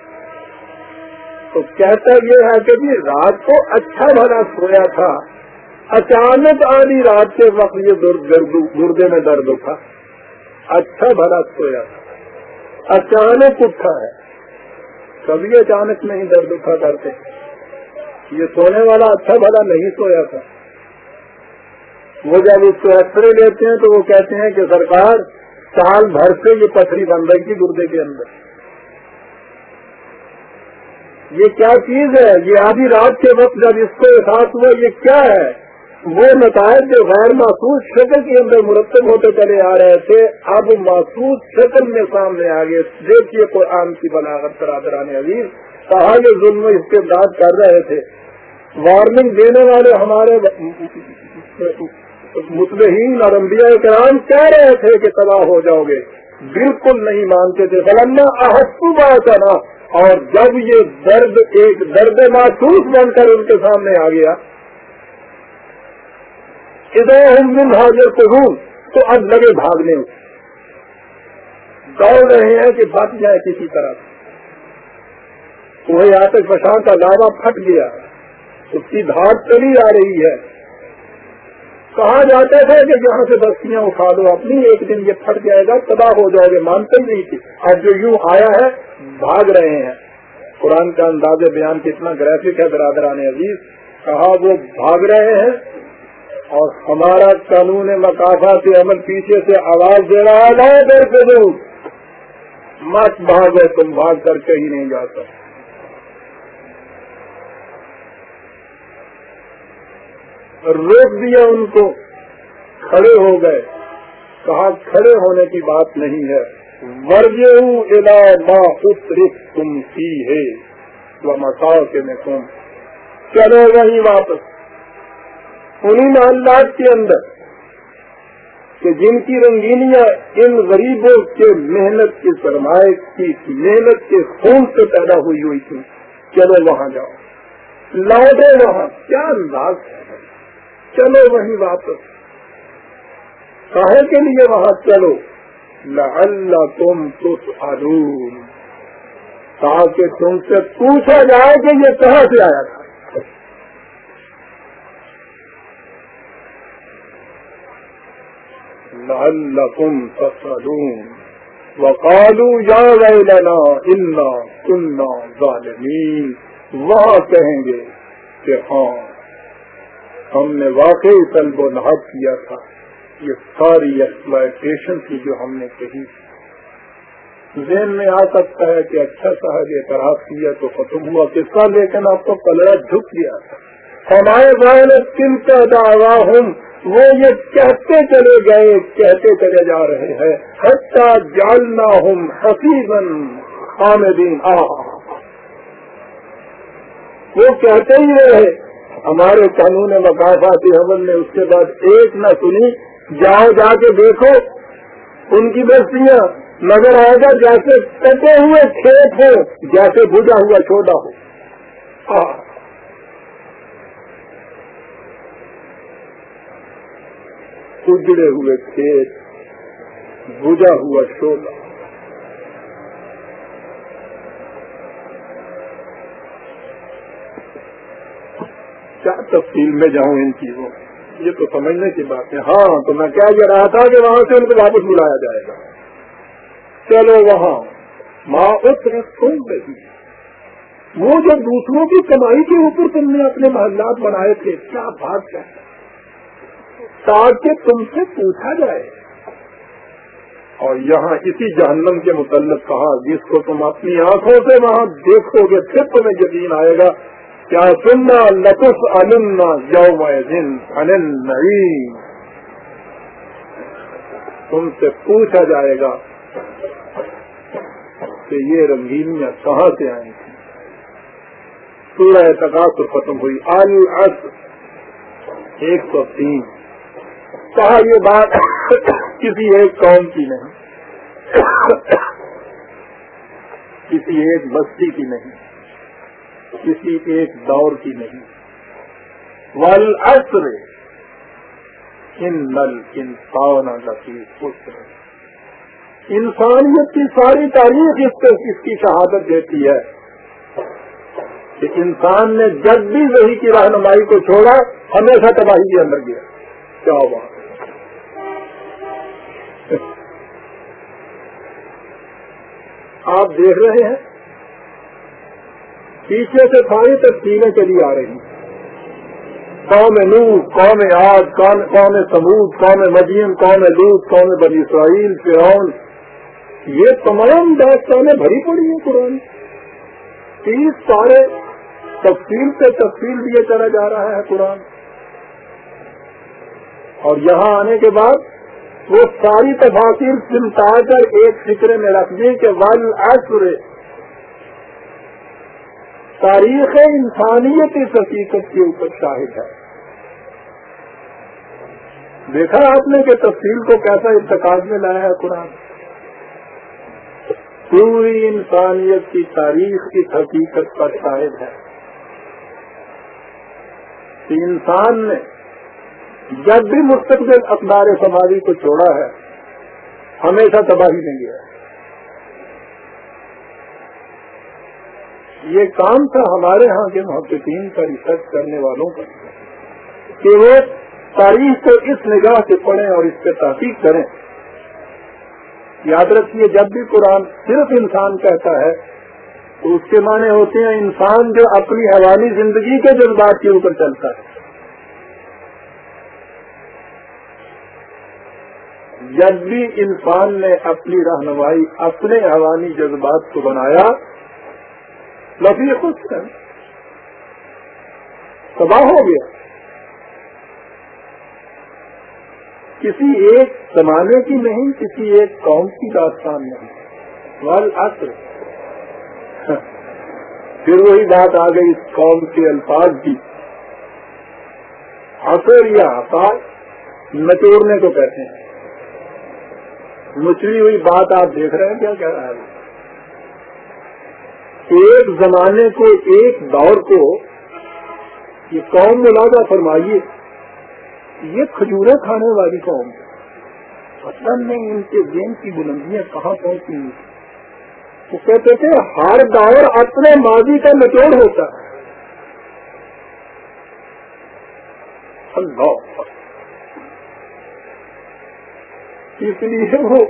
تو کہتا یہ ہے کہ جی رات کو اچھا بھلا سویا تھا۔ اچانک آدھی رات کے وقت یہ گردے میں درد اٹھا۔ اچھا بھلا سویا تھا۔ اچانک اٹھا ہے۔ کبھی اچانک نہیں درد اٹھا کرتے۔ یہ سونے والا اچھا بھلا نہیں سویا تھا۔ وہ جب اس کو ایکس رے لیتے ہیں تو وہ کہتے ہیں کہ سرکار سال بھر سے یہ پتھری بن رہی تھی گردے کے اندر۔ یہ کیا چیز ہے؟ یہ آدھی رات کے وقت جب اس کو احساس ہوا، یہ کیا ہے؟ وہ نتائج جو غیر محسوس شکل کے اندر مرتب ہوتے چلے آ رہے تھے، اب محسوس شکل میں سامنے آ گئے۔ دیکھیے قرآن کی بلاغت برادران عزیز، کہا یہ ظلم استعداد کر رہے تھے۔ وارننگ دینے والے ہمارے مطلحین اور انبیاء کرام کہہ رہے تھے کہ تباہ ہو جاؤ گے۔ بالکل نہیں مانتے تھے۔ فلنا احسو بات ہے نا اور جب یہ درد ایک درد محسوس بن کر ان کے سامنے آ گیا ادھر حاضر کو ہوں تو اب لگے بھاگنے دوڑ رہے ہیں کہ بچ جائے کسی طرح وہی آتش پشان کا لاوا پھٹ گیا۔ اس کی دھاڑ چلی آ رہی ہے۔ کہا جاتا تھا کہ یہاں سے بستیاں اٹھا دو، اپنی ایک دن یہ پھٹ جائے گا، تباہ ہو جاؤ گے۔ مانتے نہیں تھی اب جو یوں آیا ہے بھاگ رہے ہیں۔ قرآن کا انداز بیان کتنا گرافک ہے برادران عزیز۔ کہا وہ بھاگ رہے ہیں اور ہمارا قانون مقافہ سے عمل پیچھے سے آواز دے رہا ہے۔ در کے دوں مت بھاگو، تم بھاگ کر کہیں نہیں جاتا روک دیا ان کو۔ کھڑے ہو گئے۔ کہا کھڑے ہونے کی بات نہیں ہے۔ ورجے الا ماں اترک تم کی ہے مساؤ کے میں تم چلو وہیں واپس. انہیں محلات کے اندر کہ جن کی رنگینیاں ان غریبوں کے محنت کے سرمایہ کی محنت کے خون سے پیدا ہوئی ہوئی تھی چلو وہاں جاؤ. لوٹے وہاں. کیا انداز ہے؟ چلو وہیں واپس. کہے کے لیے وہاں چلو؟ اللہ تم تم تاکہ تم سے پوچھا جائے کہ یہ کہاں سے آیا تھا۔ لعلكم تصلون وقالوا يا ويلنا إنا كنا ظالمين وہاں کہیں گے کہ ہاں ہم نے واقعی طلب و نحب کیا تھا۔ یہ ساری ایکسپلائٹیشن تھی جو ہم نے کہی۔ ذہن میں آ سکتا ہے کہ اچھا صاحب اعتراض کیا تو ختم ہوا۔ کس کا؟ لیکن آپ کو پلڑا جھک گیا تھا۔ ہمارے بھائی کن کا دعویٰ ہوں وہ یہ کہتے چلے گئے، کہتے چلے جا رہے ہیں۔ حتہ جالنا ہوں حسیبن حامدین آ وہ کہتے ہی رہے۔ ہمارے قانون مقافاتی حمل نے اس کے بعد ایک نہ سنی۔ جاؤ جا کے دیکھو، ان کی بستیاں نظر آئے گا جیسے کٹے ہوئے کھیت ہو جیسے بجا ہوا چھوٹا ہو۔ اجڑے ہوئے کھیت بجا ہوا شولا کیا تفصیل میں جاؤں ان چیزوں یہ تو سمجھنے کی بات ہے۔ ہاں تو میں کیا کہہ رہا تھا کہ وہاں سے ان کو واپس بلایا جائے گا۔ چلو وہاں۔ ماں اتر سن رہی۔ وہ جو دوسروں کی کمائی کے اوپر تم نے اپنے محلات بنائے تھے، کیا بات ہے؟ تاکہ تم سے پوچھا جائے۔ اور یہاں اسی جہنم کے متعلق کہا، جس کو تم اپنی آنکھوں سے وہاں دیکھو گے، پھر تمہیں یقین آئے گا کیا سننا لطف علما یوم دن انل نعیم تم سے پوچھا جائے گا کہ یہ رنگینیاں کہاں سے آئی تھی سورہ تقاصر ختم ہوئی۔ آل ایک سو تین۔ کہا یہ بات کسی ایک قوم کی نہیں، کسی ایک بستی کی نہیں۔ کسی ایک دور کی نہیں۔ ول اصر ان نل ان پاؤنا انسانیت کی ساری تاریخ اس کو اس کی شہادت دیتی ہے کہ انسان نے جب بھی وہی کی رہنمائی کو چھوڑا، ہمیشہ تباہی کے اندر گیا۔ کیا ہوا آپ دیکھ رہے ہیں؟ پیچھے سے ساری تفصیلیں چلی آ رہی قوم نو قوم آج قوم سمود قوم مدین، قوم لوت قوم بنی اسرائیل، فرعون۔ یہ تمام داستانیں بھری پڑی ہیں قرآن تیس سارے تفصیل سے تفصیل دیے چلا جا رہا ہے قرآن۔ اور یہاں آنے کے بعد وہ ساری تفاصر سمٹا کر ایک فکرے میں رکھ دیں کہ ول ایسر تاریخ انسانیت اس حقیقت کے اوپر شاہد ہے۔ دیکھا آپ نے کہ تفصیل کو کیسا ارتقاض میں لایا ہے قرآن۔ پوری انسانیت کی تاریخ کی حقیقت پر شاہد ہے۔ کہ انسان نے جب بھی مستقبل اقدار سماجی کو چھوڑا ہے، ہمیشہ تباہی نہیں گیا۔ یہ کام تھا ہمارے ہاں کے محققین کا ریسرچ کرنے والوں کا، کہ وہ تاریخ کو اس نگاہ سے پڑھیں اور اس پہ تحقیق کریں۔ یاد رکھیے، جب بھی قرآن صرف انسان کہتا ہے، تو اس کے معنی ہوتے ہیں انسان جو اپنی حوالی زندگی کے جذبات کے اوپر چلتا ہے۔ جب بھی انسان نے اپنی رہنمائی، اپنے حوانی جذبات کو بنایا لفی خوش ہے تباہ ہو گیا۔ کسی ایک زمانے کی نہیں، کسی ایک قوم کی داستان نہیں وال اصر پھر وہی بات آ گئی اس قوم کے الفاظ کی۔ اثر یا آسار نچوڑنے کو کہتے ہیں۔ مچھلی ہوئی بات آپ دیکھ رہے ہیں، کیا کہہ رہا ہے؟ ایک زمانے کو ایک دور کو یہ قوم ملازہ فرمائیے، یہ کھجورے کھانے والی قوم اصل میں ان کے گیم کی بلندیاں کہاں پہنچی وہ کہتے تھے، ہر دور اپنے ماضی کا نچوڑ ہوتا ہے۔ اللہ اس لیے وہ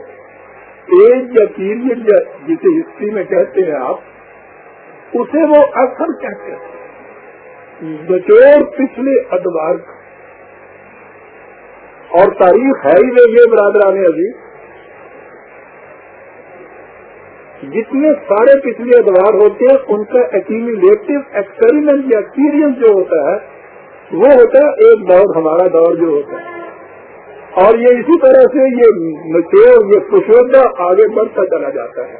ایج یا پیریڈ جسے ہسٹری میں کہتے ہیں آپ اسے وہ اکثر کہتے ہیں۔ بچور پچھلے ادوار۔ کا اور تاریخ ہے ہی یہ برادران ابھی جتنے سارے پچھلے ادوار ہوتے ہیں، ان کا ایکومولیٹو ایکسپیریمنٹ یا ایکسپیرئنس جو ہوتا ہے، وہ ہوتا ہے ایک دور، ہمارا دور جو ہوتا ہے۔ اور یہ اسی طرح سے یہ مچور یہ کشودہ آگے بڑھتا چلا جاتا ہے۔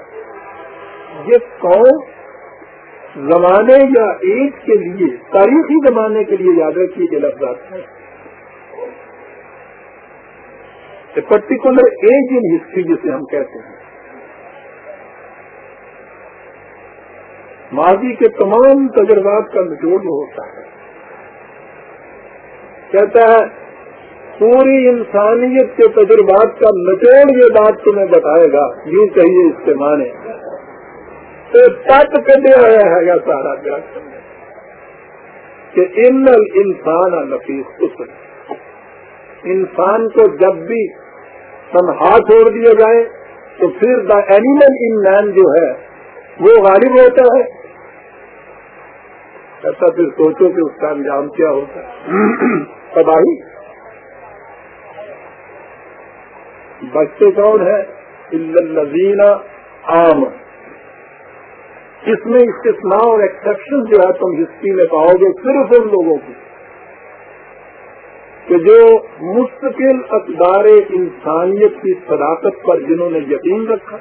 یہ قوم زمانے یا ایج کے لیے، تاریخی زمانے کے لیے یاد رکھیے کہ لفظات ہیں پرٹیکولر ایج ان ہسٹری جسے ہم کہتے ہیں۔ ماضی کے تمام تجربات کا نچوڑ ہوتا ہے۔ کہتا ہے، پوری انسانیت کے تجربات کا نچوڑ یہ بات تمہیں بتائے گا یوں کہیے اس کے معنی۔ تک دیا آیا ہے یا سارا گرس کہ ان انسان نفیس اس انسان کو جب بھی تنہا چھوڑ دیا جائے تو پھر دا اینیمل ان مین جو ہے، وہ غالب ہوتا ہے۔ ایسا پھر سوچو کہ اس کا انجام کیا ہوتا ہے۔ تباہی۔ بچے کون ہے الزینہ عام اس میں استثناء اور ایکسپشن جو ہے تم ہسٹری میں پاؤ گے صرف ان لوگوں کی کہ جو مستقل اقدار انسانیت کی صداقت پر جنہوں نے یقین رکھا،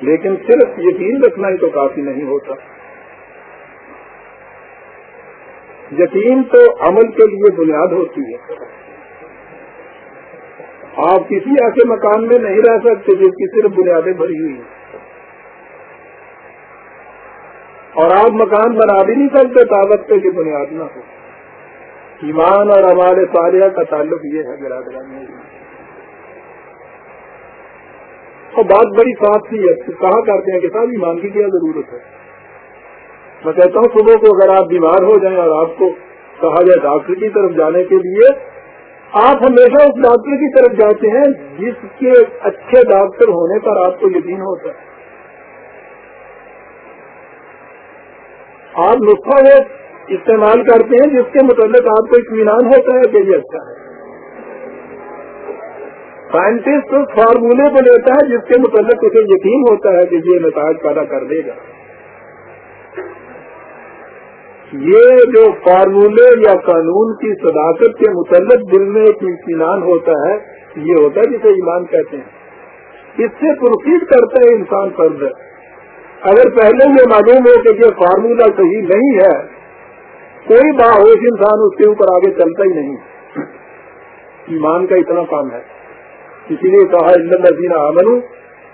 لیکن صرف یقین رکھنا ہی تو کافی نہیں ہوتا۔ یقین تو عمل کے لیے بنیاد ہوتی ہے۔ آپ کسی ایسے مکان میں نہیں رہ سکتے جس کی صرف بنیادیں بھری ہوئی ہیں۔ اور آپ مکان بنا بھی نہیں سکتے، طاقت پہ کی بنیاد نہ ہو۔ ایمان اور ہمارے صالحہ کا تعلق یہ ہے، برادران اور بات بڑی صاف سی ہے، کہا کرتے ہیں کہ صاحب، ایمان کی کیا ضرورت ہے؟ میں کہتا ہوں، صبح کو اگر آپ بیمار ہو جائیں اور آپ کو کہا جائے ڈاکٹر کی طرف جانے کے لیے آپ ہمیشہ اس ڈاکٹر کی طرف جاتے ہیں جس کے اچھے ڈاکٹر ہونے پر آپ کو یقین ہوتا ہے۔ آپ نسخہ وہ استعمال کرتے ہیں جس کے متعلق آپ کو اطمینان ہوتا ہے کہ یہ اچھا ہے۔ سائنٹسٹ فارمولے کو لیتا ہے جس کے متعلق اسے یقین ہوتا ہے کہ یہ نتائج پیدا کر دے گا۔ یہ جو فارمولے یا قانون کی صداقت کے متعلق دل میں ایک اطمینان ہوتا ہے، یہ ہوتا ہے جسے ایمان کہتے ہیں۔ اس سے پروسیڈ کرتا ہے انسان فرض اگر پہلے یہ معلوم ہو کہ یہ فارمولہ صحیح نہیں ہے، کوئی باہوش انسان اس کے اوپر آگے چلتا ہی نہیں۔ ایمان کا اتنا کام ہے۔ اسی لیے کہا نظین امن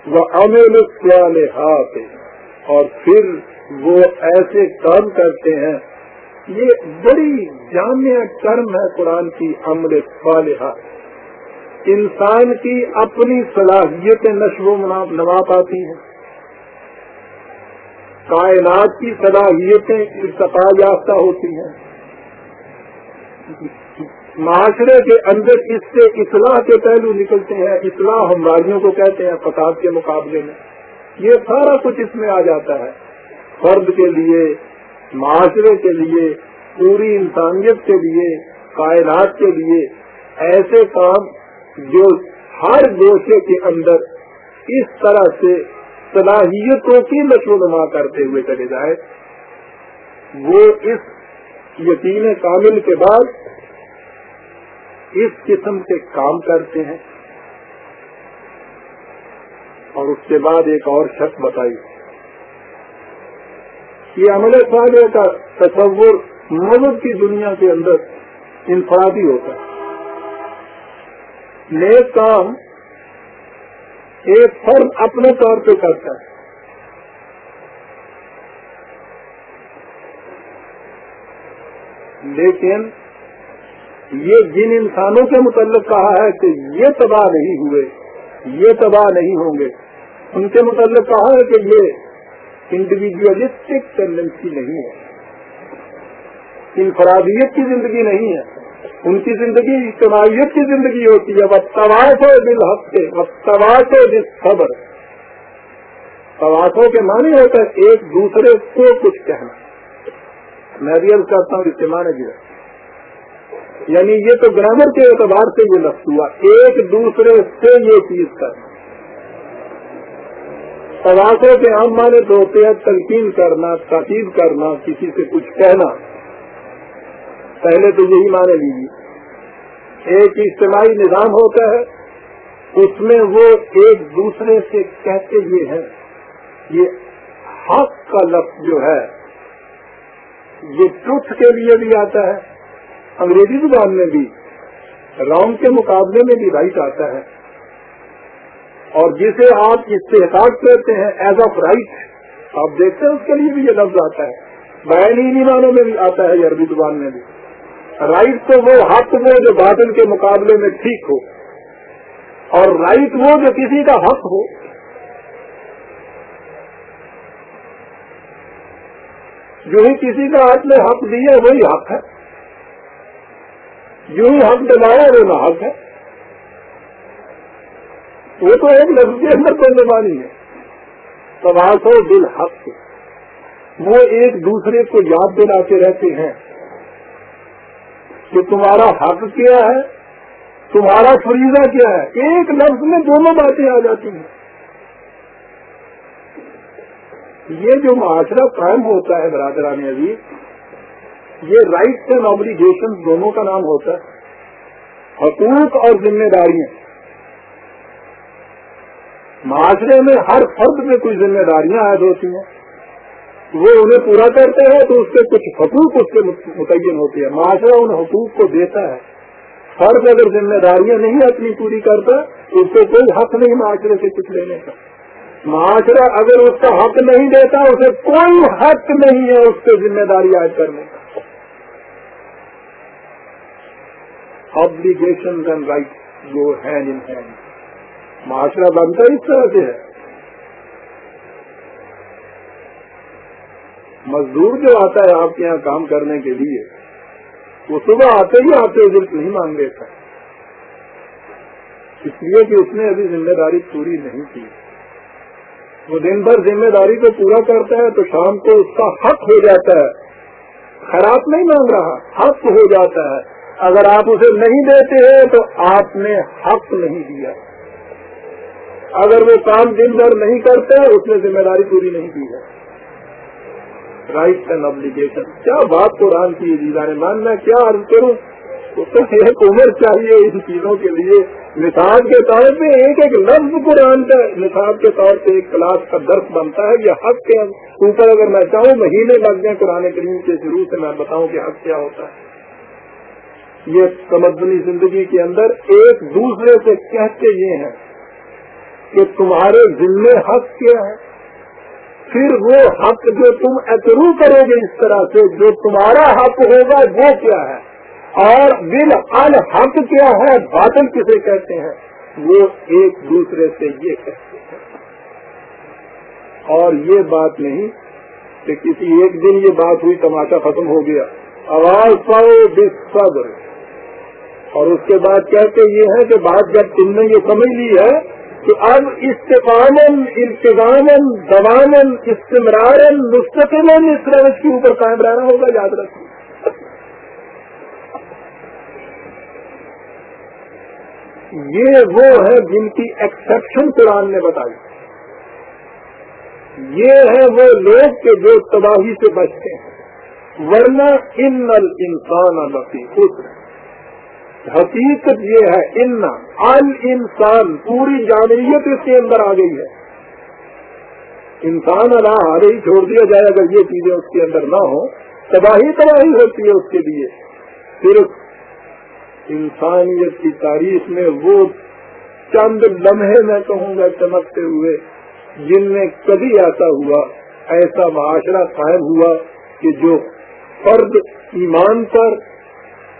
وہ امن اور پھر وہ ایسے کام کرتے ہیں یہ بڑی جامع ٹرم ہے قرآن کی عمل صالحہ۔ انسان کی اپنی صلاحیتیں نشو و نما پاتی ہیں۔ کائنات کی صلاحیتیں ارتقا یافتہ ہوتی ہیں۔ معاشرے کے اندر اس سے اصلاح کے پہلو نکلتے ہیں، اصلاح ہم راجیوں کو کہتے ہیں فساد کے مقابلے میں۔ یہ سارا کچھ اس میں آ جاتا ہے۔ فرد کے لیے معاشرے کے لیے، پوری انسانیت کے لیے، کائنات کے لیے ایسے کام جو ہر گوشے کے اندر اس طرح سے صلاحیتوں کی نشو نما کرتے ہوئے چلے جائے، وہ اس یقین کامل کے بعد اس قسم کے کام کرتے ہیں۔ اور اس کے بعد ایک اور شخص بتائی۔ یہ عمل صالح کا تصور مذہب کی دنیا کے اندر انفرادی ہوتا ہے۔ نیک کام ایک فرد اپنے طور پہ کرتا ہے۔ لیکن یہ جن انسانوں کے متعلق کہا ہے کہ یہ تباہ نہیں ہوئے، یہ تباہ نہیں ہوں گے۔ ان کے متعلق کہا ہے کہ یہ انڈیویجلسٹک ٹینڈنسی نہیں ہے۔ انفرادیت کی زندگی نہیں ہے۔ ان کی زندگی اجتماعیت کی زندگی ہوتی ہے۔ وہ تباہ دل ہفتے وہ تباہ دل خبر تواشوں کے معنی ہوتا ہے ایک دوسرے کو کچھ کہنا۔ میں ریئل کرتا ہوں، اجتماع نے دیا یعنی یہ تو گرامر کے اعتبار سے یہ لفظ ہوا۔ ایک دوسرے سے یہ چیز کرنا۔ تواسوں کے عام مانے تو ہوتے ہیں تلقین کرنا، تاکید کرنا، کسی سے کچھ کہنا۔ پہلے تو یہی مانے لیجیے۔ ایک اجتماعی نظام ہوتا ہے، اس میں وہ ایک دوسرے سے کہتے ہوئے ہیں۔ یہ حق کا لفظ جو ہے، یہ ٹروتھ کے لیے بھی آتا ہے، انگریزی زبان میں بھی رانگ کے مقابلے میں بھی رائٹ آتا ہے۔ اور جسے آپ استحقاق کہتے ہیں ایز آف رائٹ آپ دیکھتے ہیں اس کے لیے بھی یہ لفظ آتا ہے۔ بین معنوں میں بھی آتا ہے یہ عربی زبان میں بھی۔ رائٹ تو وہ حق وہ جو باطل کے مقابلے میں ٹھیک ہو۔ اور رائٹ وہ جو کسی کا حق ہو۔ جو ہی کسی کا حق نے حق دیا وہی حق ہے۔ جو ہی حق دلایا وہ نہ حق ہے۔ وہ تو ایک لفظ کے اندر بننے ہے۔ تباہ دل حق وہ ایک دوسرے کو یاد دلاتے رہتے ہیں کہ تمہارا حق کیا ہے، تمہارا فریضہ کیا ہے۔ ایک لفظ میں دونوں باتیں آ جاتی ہیں۔ یہ جو معاشرہ قائم ہوتا ہے برادران عزیز، یہ رائٹس اینڈ آبلیگیشن دونوں کا نام ہوتا ہے۔ حقوق اور ذمہ داریاں۔ معاشرے میں ہر فرد میں کوئی ذمہ داریاں عائد ہوتی ہیں۔ وہ انہیں پورا کرتے ہیں تو اس کے کچھ حقوق اس کے متعین ہوتے ہیں۔ معاشرہ ان حقوق کو دیتا ہے۔ فرض اگر ذمہ داریاں نہیں اپنی پوری کرتا، اس کو کوئی حق نہیں معاشرے سے کچھ لینے کا۔ معاشرہ اگر اس کا حق نہیں دیتا، اسے کوئی حق نہیں ہے اس سے ذمہ داری عائد کرنے کا۔ آبلیگیشن اینڈ رائٹ جو ہینڈ ان ہینڈ معاشرہ بنتا اس طرح سے ہے۔ مزدور جو آتا ہے آپ کے یہاں کام کرنے کے لیے، وہ صبح آتے ہی آتے اجرت نہیں مانگ لیتا اس لیے کہ اس نے ابھی ذمہ داری پوری نہیں کی۔ وہ دن بھر ذمہ داری کو پورا کرتا ہے تو شام کو اس کا حق ہو جاتا ہے۔ خراب نہیں مانگ رہا، حق ہو جاتا ہے۔ اگر آپ اسے نہیں دیتے ہیں تو آپ نے حق نہیں دیا۔ اگر وہ کام دن بھر نہیں کرتے، اس نے ذمہ داری پوری نہیں کی ہے۔ رائٹ اینڈ ابلیگیشن کیا بات قرآن کی نے ماننا کیا عرض کروں؟ تو ایک عمر چاہیے ان چیزوں کے لیے۔ مثال کے طور پہ ایک ایک لفظ قرآن کا مثال کے طور پہ ایک کلاس کا درس بنتا ہے یہ حق کے اوپر اگر میں چاہوں، مہینے لگ جائیں قرآن کریم کے شروع سے میں بتاؤں کہ حق کیا ہوتا ہے۔ یہ تمدنی زندگی کے اندر ایک دوسرے سے کہتے یہ ہیں۔ کہ تمہارے ذمے حق کیا ہے۔ پھر وہ حق جو تم اطرو کرو گے اس طرح سے، جو تمہارا حق ہوگا وہ کیا ہے؟ اور بل ان حق کیا ہے؟ باطل کسے کہتے ہیں؟ وہ ایک دوسرے سے یہ کہتے ہیں۔ اور یہ بات نہیں کہ کسی ایک دن یہ بات ہوئی، تماشا ختم ہو گیا۔ آواز پاؤ بس صبر اور اس کے بعد کہتے یہ ہے کہ بات جب تم نے یہ سمجھ لی ہے کہ اب استقام انتظام دوام استمرار مستقل اس روش کے اوپر قائم رہنا ہوگا، یاد رکھیں یہ وہ ہے جن کی ایکسپشن قرآن نے بتائی۔ یہ ہے وہ لوگ کہ جو تباہی سے بچتے ہیں۔ ورنہ ان انسان الفی خود حقیقت یہ ہے، ان انسان پوری جامعیت اس کے اندر آ گئی ہے۔ انسان اللہ آگے ہی چھوڑ دیا جائے اگر یہ چیزیں اس کے اندر نہ ہو تباہی تباہی ہوتی ہے اس کے لیے۔ صرف انسانیت کی تاریخ میں وہ چند لمحے میں کہوں گا، چمکتے ہوئے، جن میں کبھی ایسا ہوا، ایسا معاشرہ قائم ہوا کہ جو فرد ایمان پر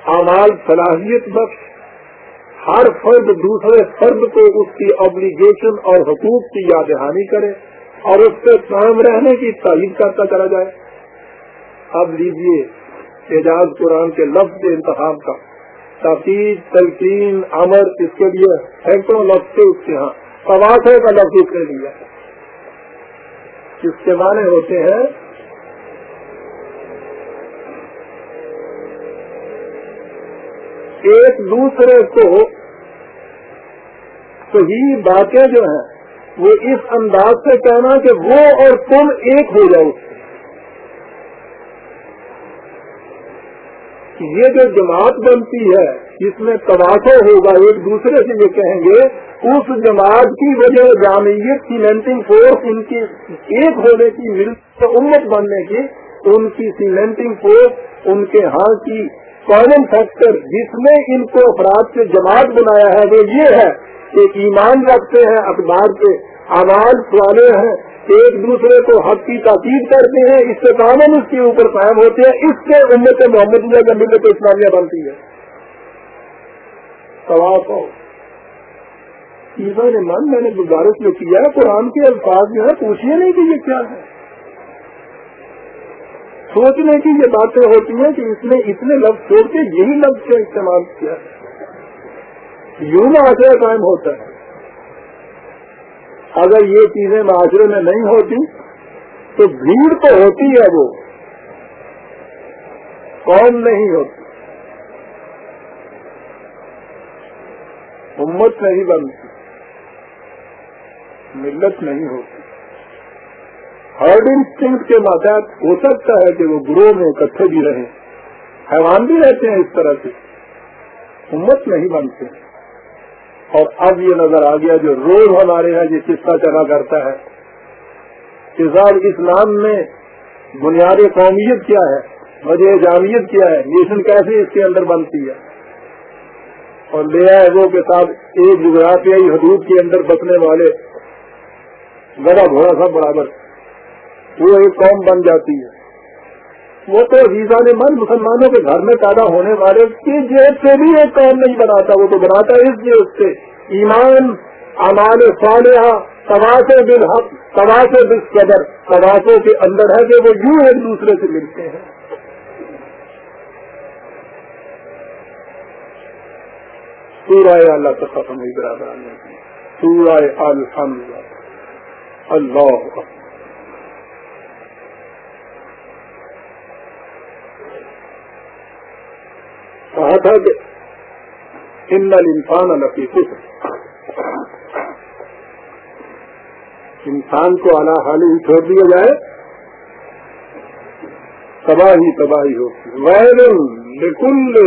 اعمال صلاحیت بخش، ہر فرد دوسرے فرد کو اس کی ابلیگیشن اور حقوق کی یاد دہانی کرے اور اس سے قائم رہنے کی تعریف کرتا چلا جائے۔ اب لیجیے اعجاز قرآن کے لفظ انتخاب کا۔ تفیظ تلقین، امر اس کے لیے سینکڑوں لفظ تھے اس کے یہاں پواسے کا لفظ اس نے لیا۔ اس کے معنی ہوتے ہیں ایک دوسرے کو صحیح باتیں جو ہیں، وہ اس انداز سے کہنا کہ وہ اور تم ایک ہو جاؤ۔ یہ جو جماعت بنتی ہے، جس میں تباہ ہوگا ایک دوسرے سے یہ کہیں گے، اس جماعت کی وجہ جامعیت سیمنٹنگ فورس ان کی ایک ہونے کی مل امت بننے کی، ان کی سیمنٹنگ فورس ان کے ہاں کی کامن فیکٹر جس نے ان کو افراد سے جماعت بنایا ہے، وہ یہ ہے کہ ایمان رکھتے ہیں، اخبار کے آواز والے ہیں، ایک دوسرے کو حق کی تاکید کرتے ہیں، اس سے کامن اس کے اوپر قائم ہوتے ہیں، اس سے امت محمدیہ کا ملت اسلامیہ بنتی ہے۔ سوال نے من میں نے گزارش جو کیا ہے، قرآن کے الفاظ جو ہے پوچھیے نہیں کہ یہ کیا ہے۔ سوچنے کی یہ باتیں ہوتی ہیں کہ اس نے اتنے لفظ چھوڑ کے یہی لفظ کا استعمال کیا یوں معاشرہ قائم ہوتا ہے۔ اگر یہ چیزیں معاشرے میں نہیں ہوتی، تو بھیڑ تو ہوتی ہے وہ۔ قوم نہیں ہوتی۔ امت نہیں بنتی۔ ملت نہیں ہوتی۔ ہرڈ انسٹنگ کے ماتحت ہو سکتا ہے کہ وہ گروہ میں اکٹھے بھی رہیں۔ حیوان بھی رہتے ہیں اس طرح سے۔ امت نہیں بنتے۔ اور اب یہ نظر آ گیا جو روز ہمارے یہاں یہ قصہ چلا کرتا ہے کہ صاحب اسلام میں بنیادی قومیت کیا ہے، وجہ جامعت کیا ہے، نیشن کیسے اس کے اندر بنتی ہے۔ اور لے آئے وہ کے ساتھ ایک جغرافیائی حدود کے اندر بسنے والے گڑا گھوڑا سب برابر۔ وہ ایک قوم بن جاتی ہے۔ وہ تو ویزا نے من مسلمانوں کے گھر میں پیدا ہونے والے کی جیب سے بھی ایک قوم نہیں بناتا، وہ تو بناتا ہے اس جیب سے۔ ایمان امان صالحہ تباہ بالحق تباہ بل قدر کے اندر ہے کہ وہ یوں ایک دوسرے سے ملتے ہیں۔ سورہ اللہ ختم برابر سورہ الحمد۔ اللہ کہا تھا کہ ان انسان الفیق انسان کو اعلیٰ حالی ہی چھوڑ دیا جائے، تباہی تباہی ہوتی ویرن لکل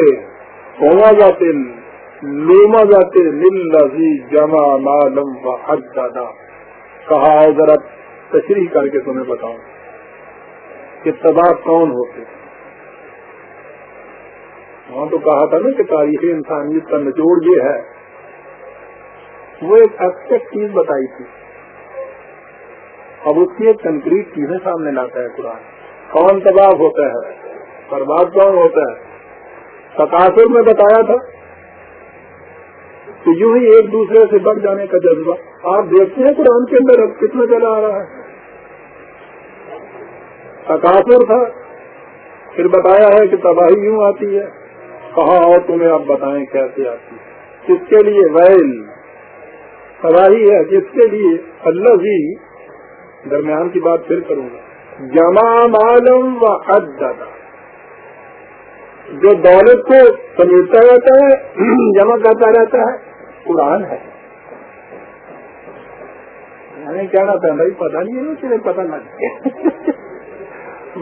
ہوما جاتے لوما جاتے نل لذی جمع معلوم و حد دادا کہا ذرا تشریح کر کے تمہیں بتاؤں کہ تباہ کون ہوتے وہاں تو کہا تھا نا کہ تاریخ انسانیت کا نچوڑ یہ ہے۔ وہ ایک ایبسٹیکٹ چیز بتائی تھی۔ اب اس کی ایک کنکریٹ چیزیں سامنے لاتا ہے قرآن۔ کون تباہ ہوتا ہے؟ برباد کون ہوتا ہے؟ ستاسر میں بتایا تھا کہ یوں ہی ایک دوسرے سے بڑھ جانے کا جذبہ۔ آپ دیکھتے ہیں قرآن کے اندر اب کتنا چلا آ رہا ہے۔ ستاسر تھا۔ پھر بتایا ہے کہ تباہی یوں آتی ہے۔ کہاں اور تمہیں آپ بتائیں کیسے آتی کس کے لیے ویل؟ تباہی ہے، جس کے لیے اللہ جی درمیان کی بات پھر کروں گا۔ جمع معلوم و حد دادا جو دولت کو سمیٹتا رہتا ہے، جمع کرتا رہتا ہے، قرآن ہے۔ میں نے کہنا تھا، بھائی پتا نہیں ہے کہ پتا نہ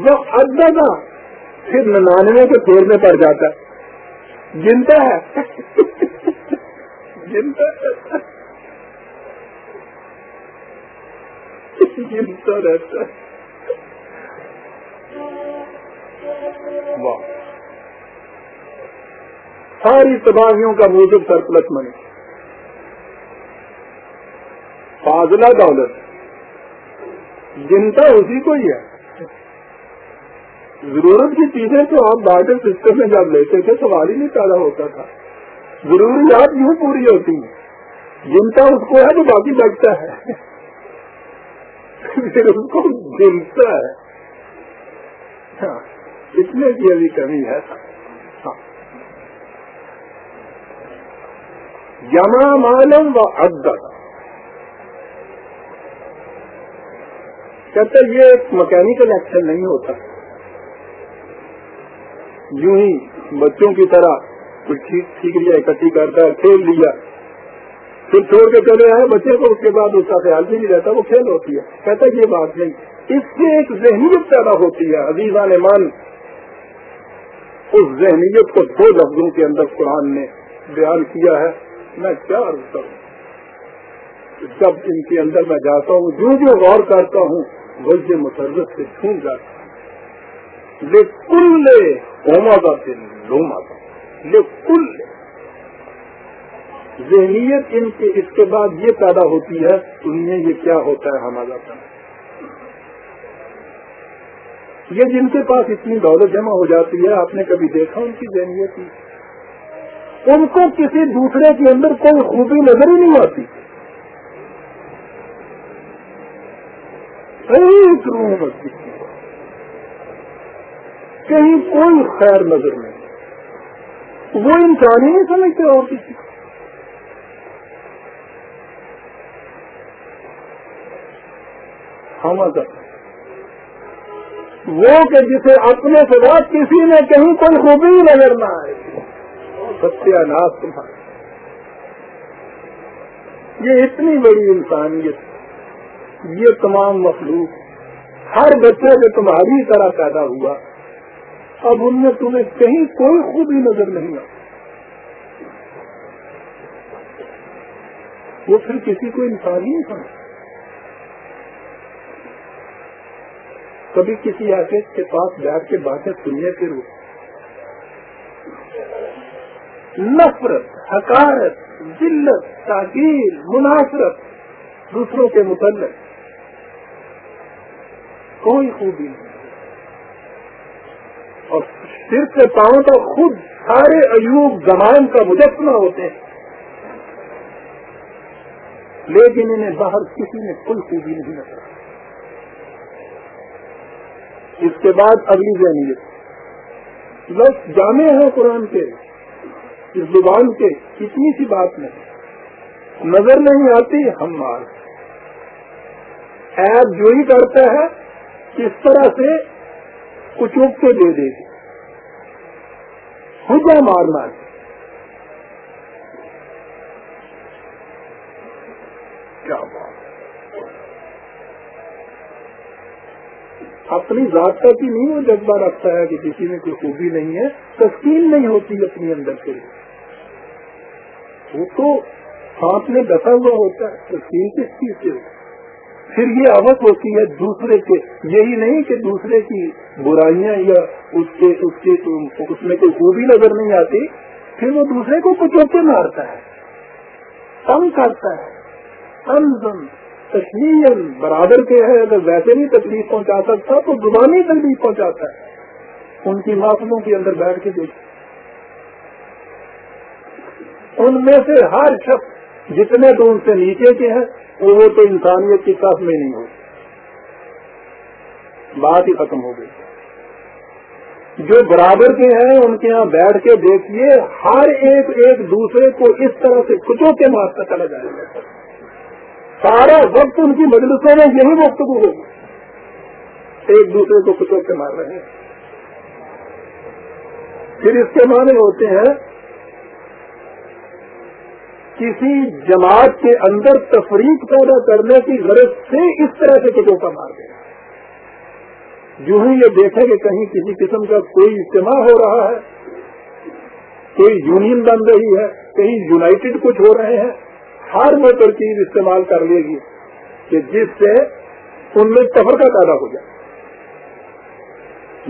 وہ ادنا پھر ننانوے کے پھیرنے پڑ جاتا ہے۔ جنتا ہے۔ جنتا جنتا رہتا ہے۔ ساری تباہیوں کا موجود سرپلس منی۔ فاضلہ دولت۔ جنتا اسی کو ہی ہے۔ ضرورت کی چیزیں تو آپ بارڈر سسٹم میں جب لیتے تھے سوال ہی نہیں پیدا ہوتا تھا۔ ضروریات یوں پوری ہوتی ہیں۔ جنتا اس کو ہے تو باقی بچتا ہے۔ پھر اس کو جنتا ہے۔ ہاں، اس میں بھی ابھی کمی ہے۔ ہاں۔ جمع معلوم و عدد کہتے یہ ایک مکینکل ایکشن نہیں ہوتا۔ یوں ہی بچوں کی طرح کچھ سیکھ لیا، اکٹھی کرتا ہے کھیل لیا۔ پھر چھوڑ کے چلے آئے، بچے کو اس کے بعد اس کا خیال بھی نہیں رہتا، وہ کھیل ہوتی ہے۔ کہتا یہ بات نہیں، اس سے ایک ذہنیت پیدا ہوتی ہے۔ عزیزہ نے مان اس ذہنیت کو دو لفظوں کے اندر قرآن نے بیان کیا ہے۔ میں کیا عرض کروں؟ جب ان کے اندر میں جاتا ہوں، جو جو غور کرتا ہوں ویسے مسرت سے چھوٹ جاتا ہوں۔ لیکن ہوما کا دن لوما کا ذہنیت ان کے اس کے بعد یہ پیدا ہوتی ہے میں یہ کیا ہوتا ہے ہمارا؟ کا یہ جن کے پاس اتنی دولت جمع ہو جاتی ہے، آپ نے کبھی دیکھا ان کی ذہنیت ان کو کسی دوسرے کے اندر کوئی خوبی نظر ہی نہیں آتی۔ ایک روح کہیں کوئی خیر نظر نہیں۔ وہ انسان ہی نہیں سمجھتے اور کسی۔ کو وہ کہ جسے اپنے سے بات کسی نے کہیں کوئی خوبی نظر نہ آئے۔ ستیہ ناس تمہارا یہ اتنی بڑی انسانیت، یہ تمام مخلوق، ہر بچے جو تمہاری طرح پیدا ہوا اب ان میں تمہیں کہیں کوئی خوبی نظر نہیں آ وہ پھر کسی کو انسان ہی نہیں سمجھ کبھی کسی ایسے کے پاس بیٹھ کے باتیں سننے کے روپ نفرت حکارت ذلت تاکیر مناسرت دوسروں کے متعلق۔ کوئی خوبی نہیں۔ اور سر سے پاؤں کا خود سارے ایوب زمان کا مجسمہ ہوتے ہیں۔ لیکن انہیں باہر کسی نے کوئی خوبی نہیں نظر اس کے بعد اگلی ذہنیت لفظ جامع ہیں قرآن کے۔ اس زبان کے کتنی سی بات نہیں نظر نہیں آتی، ہم مار۔ ایپ جو ہی کرتا ہے، کس طرح سے کچوک کے دے دے خدا مارنا ہے کیا بات۔ اپنی ذات کا بھی نہیں وہ جذبہ رکھتا ہے کہ کسی میں کوئی خوبی نہیں ہے، تسکین نہیں ہوتی اپنی اندر کے لیے وہ تو ہاتھ میں ڈسا ہوا ہوتا ہے۔ تسکین کس چیز سے پھر یہ اوت ہوتی ہے دوسرے کے۔ یہی نہیں کہ دوسرے کی برائیاں یا اس کے اس کے اس میں کوئی خوبی نظر نہیں آتی، پھر وہ دوسرے کو کچوکے مارتا ہے۔ تنگ کرتا ہے۔ تنظم تشریح برابر کے ہے اگر ویسے نہیں تکلیف پہنچا سکتا تو زبانی تکلیف پہنچاتا ہے۔ ان کی معافلوں کے اندر بیٹھ کے دیکھ ان میں سے ہر شخص جتنے تو ان سے نیچے کے ہیں وہ تو انسانیت کی طرف میں نہیں ہوتی بات ہی ختم ہو گئی۔ جو برابر کے ہیں، ان کے یہاں بیٹھ کے دیکھیے، ہر ایک ایک دوسرے کو اس طرح سے کچوں کے مارتا چلا جائے گا۔ سارا وقت ان کی مجلسوں میں یہی گفتگو ہوگی۔ ایک دوسرے کو کچھ کے مار رہے ہیں۔ پھر اس کے معنی ہوتے ہیں کسی جماعت کے اندر تفریق پیدا کرنے کی غرض سے اس طرح سے کچوں کا مار دیں جو ہی یہ دیکھیں کہ کہیں کسی قسم کا کوئی اجتماع ہو رہا ہے، کوئی یونین بن رہی ہے، کہیں یونائٹڈ کچھ ہو رہے ہیں، ہر مطلب وہ ترکیب استعمال کر لے گی کہ جس سے ان میں تفرقہ پیدا ہو جائے۔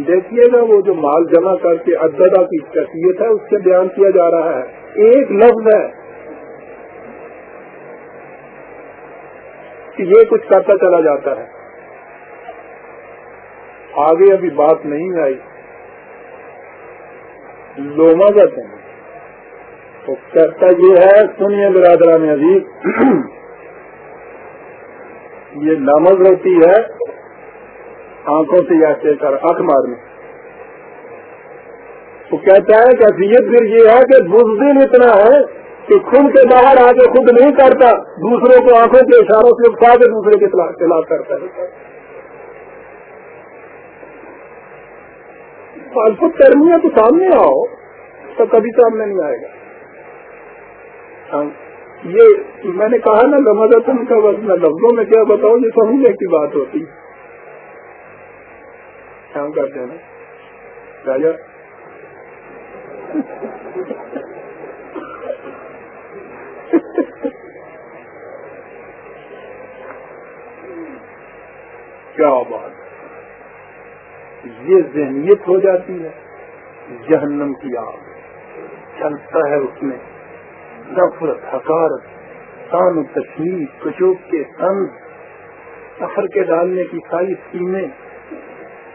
دیکھیے گا وہ جو مال جمع کر کے اددا کی کیفیت ہے، اس سے بیان کیا جا رہا ہے۔ ایک لفظ ہے کہ یہ کچھ کرتا چلا جاتا ہے۔ آگے ابھی بات نہیں آئی۔ لوما جاتے ہیں۔ تو کہتا یہ ہے، سنیے برادران عزیز۔ یہ نمز ہوتی ہے، آنکھوں سے یا کر آنکھ مارنے وہ کہتا ہے کہ پھر یہ ہے کہ بزدل اتنا ہے کہ خود کے باہر آ کے خود نہیں کرتا، دوسروں کو آنکھوں کے اشاروں سے اٹھا کے دوسرے کے خلاف کرتا ہے۔ فالتو کرنی تو سامنے آؤ، تو کبھی سامنے نہیں آئے گا۔ ہاں، یہ میں نے کہا نا رمضان کا وزن لفظوں میں کیا بتاؤں، یہ سمجھنے کی بات ہوتی۔ ہاں، کام کرتے ہیں نا راجا۔ کیا بات یہ ذہنیت ہو جاتی ہے، جہنم کی آگ چلتا ہے اس میں۔ نفرت حکارت تان تشریح کچوک کے تن سفر کے ڈالنے کی ساری اسکیمیں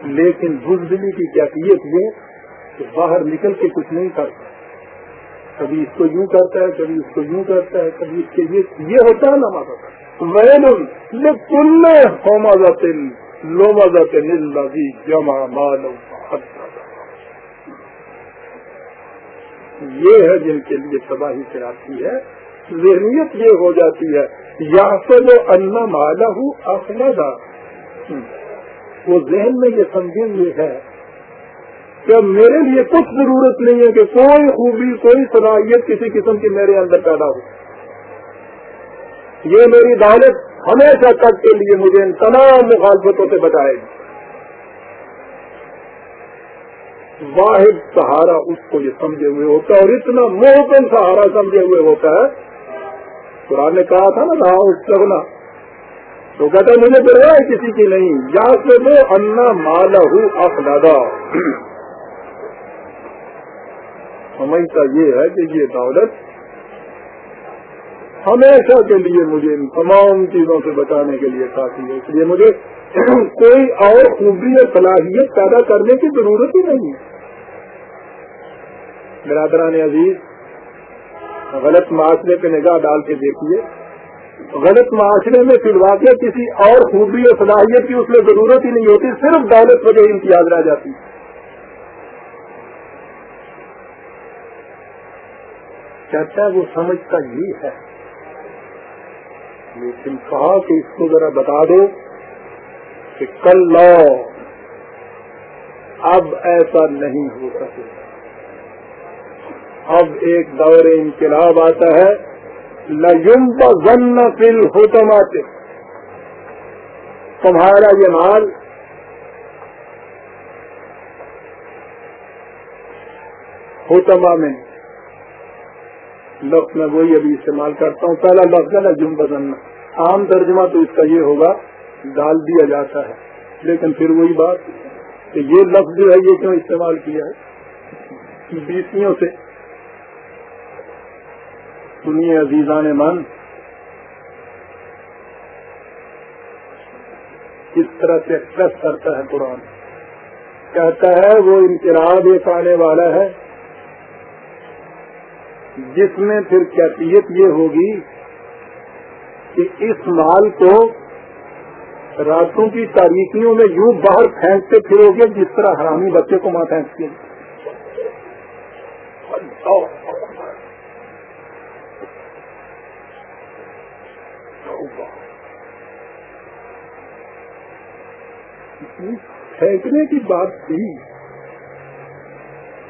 لیکن بزدلی کی کیفیت یہ کہ باہر نکل کے کچھ نہیں کرتا۔ کبھی اس کو یوں کرتا ہے، کبھی اس کو یوں کرتا ہے، کبھی اس کے یہ ہوتا ہے نا ماتا کل ہوما تل لوما تل جمع مالو یہ ہے جن کے لیے تباہی سے آتی ہے، ذہنیت یہ ہو جاتی ہے یا تو وہ انا مالا ہوں وہ ذہن میں یہ سمجھے ہوئے ہے کہ میرے لیے کچھ ضرورت نہیں ہے کہ کوئی خوبی، کوئی صلاحیت کسی قسم کی میرے اندر پیدا ہو۔ یہ میری دولت ہمیشہ تک کے لیے مجھے ان تمام مخالفتوں سے بچائے گی۔ واحد سہارا اس کو یہ سمجھے ہوئے ہوتا ہے اور اتنا محکم سہارا سمجھے ہوئے ہوتا ہے۔ قرآن نے کہا تھا نا، رہا اس تو کہتا مجھے پرواہ ہے کسی کی نہیں۔ یا سے دو انا مالا ہوں سمجھتا یہ ہے کہ یہ دولت ہمیشہ کے لیے مجھے ان تمام چیزوں سے بچانے کے لیے کافی ہے۔ اس لیے مجھے کوئی اور خوبی اور صلاحیت پیدا کرنے کی ضرورت ہی نہیں ہے۔ برادران عزیز، غلط معاشرے پہ نگاہ ڈال کے دیکھیے۔ غلط معاشرے میں پھر واقع کسی اور خوبی اور صلاحیت کی اس میں ضرورت ہی نہیں ہوتی، صرف دولت وجہ امتیاز رہ جاتی۔ کہتا ہے وہ سمجھتا ہی ہے۔ لیکن کہا کہ اس کو ذرا بتا دو کہ کل لو اب ایسا نہیں ہو سکے۔ اب ایک دور انقلاب آتا ہے۔ لم ون فل ہوتما سے تمہارا یہ مال ہوتما میں۔ لفظ میں وہی ابھی استعمال کرتا ہوں۔ پہلا لفظ ہے نا جم عام ترجمہ تو اس کا یہ ہوگا، ڈال دیا جاتا ہے۔ لیکن پھر وہی بات کہ یہ لفظ جو ہے، یہ کیوں استعمال کیا ہے؟ بیسیوں سے۔ سنیے عزیزان من، کس طرح سے ایکسپریس کرتا ہے قرآن؟ کہتا ہے، وہ انقلاب ایک آنے والا ہے۔ جس میں پھر کیفیت یہ ہوگی کہ اس مال کو راتوں کی تاریخیوں میں یوں باہر پھینکتے پھرو گے جس طرح حرامی بچے کو ماں پھینکتے پھینکنے کی بات تھی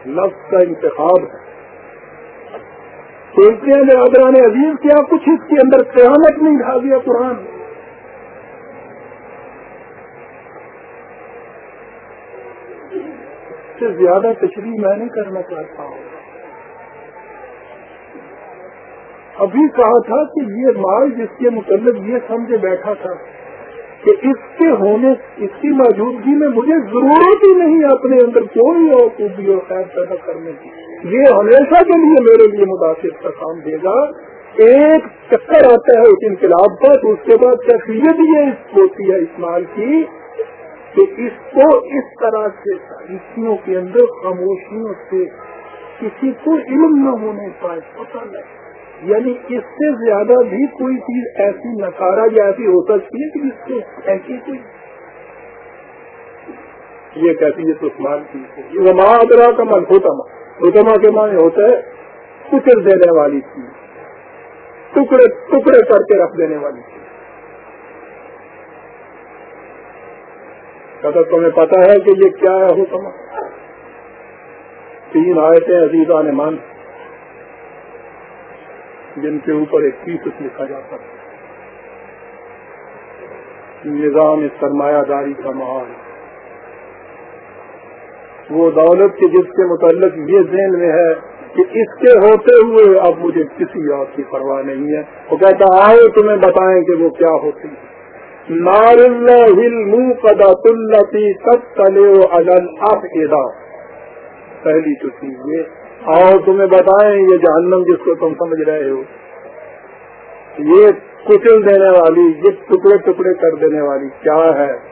لفظ کا انتخاب ہے۔ سوچتے ہیں برادران عزیز کیا کچھ اس کے اندر قیامت نہیں ڈھا دیا قرآن سے زیادہ تشریح میں نہیں کرنا چاہتا ہوں۔ ابھی کہا تھا کہ یہ مال جس کے متعلق یہ سمجھے بیٹھا تھا کہ اس کے ہونے، اس کی موجودگی میں مجھے ضرورت ہی نہیں اپنے اندر کوئی اور خوبی اور خیر پیدا کرنے کی۔ یہ ہمیشہ کے لیے میرے لیے متاثر کا کام دے گا۔ ایک چکر آتا ہے اس انقلاب کا، تو اس کے بعد کیفیت یہ ہوتی ہے اس مال کی کہ اس کو اس طرح سے تاریخیوں کے اندر خاموشیوں سے کسی کو علم نہ ہونے کا پتہ نہیں۔ یعنی اس سے زیادہ بھی کوئی چیز ایسی نکارا یا ایسی ہو سکتی ہے کہ جس کو ایسی کوئی یہ کہتی ہے تو کی۔ یہ ادرا کا من ہوتا ماں ہوتما کے معنی ہوتا ہے کچل دینے والی چیز۔ ٹکڑے ٹکڑے کر کے رکھ دینے والی چیز۔ کہتا تمہیں پتا ہے کہ یہ کیا ہے ہوتما تین آئے تھے عزیزہ نے مان جن کے اوپر ایک فیصد لکھا جاتا ہے۔ نظام سرمایہ داری کا ماحول وہ دولت کے جس کے متعلق یہ ذہن میں ہے کہ اس کے ہوتے ہوئے اب مجھے کسی اور کی پرواہ نہیں ہے۔ وہ کہتا آؤ تمہیں بتائیں کہ وہ کیا ہوتی ہے نار منہ قدا تلتی تب تلے پہلی تو چیز یہ اور تمہیں بتائیں یہ جہنم جس کو تم سمجھ رہے ہو۔ یہ کچل دینے والی، یہ ٹکڑے ٹکڑے کر دینے والی کیا ہے؟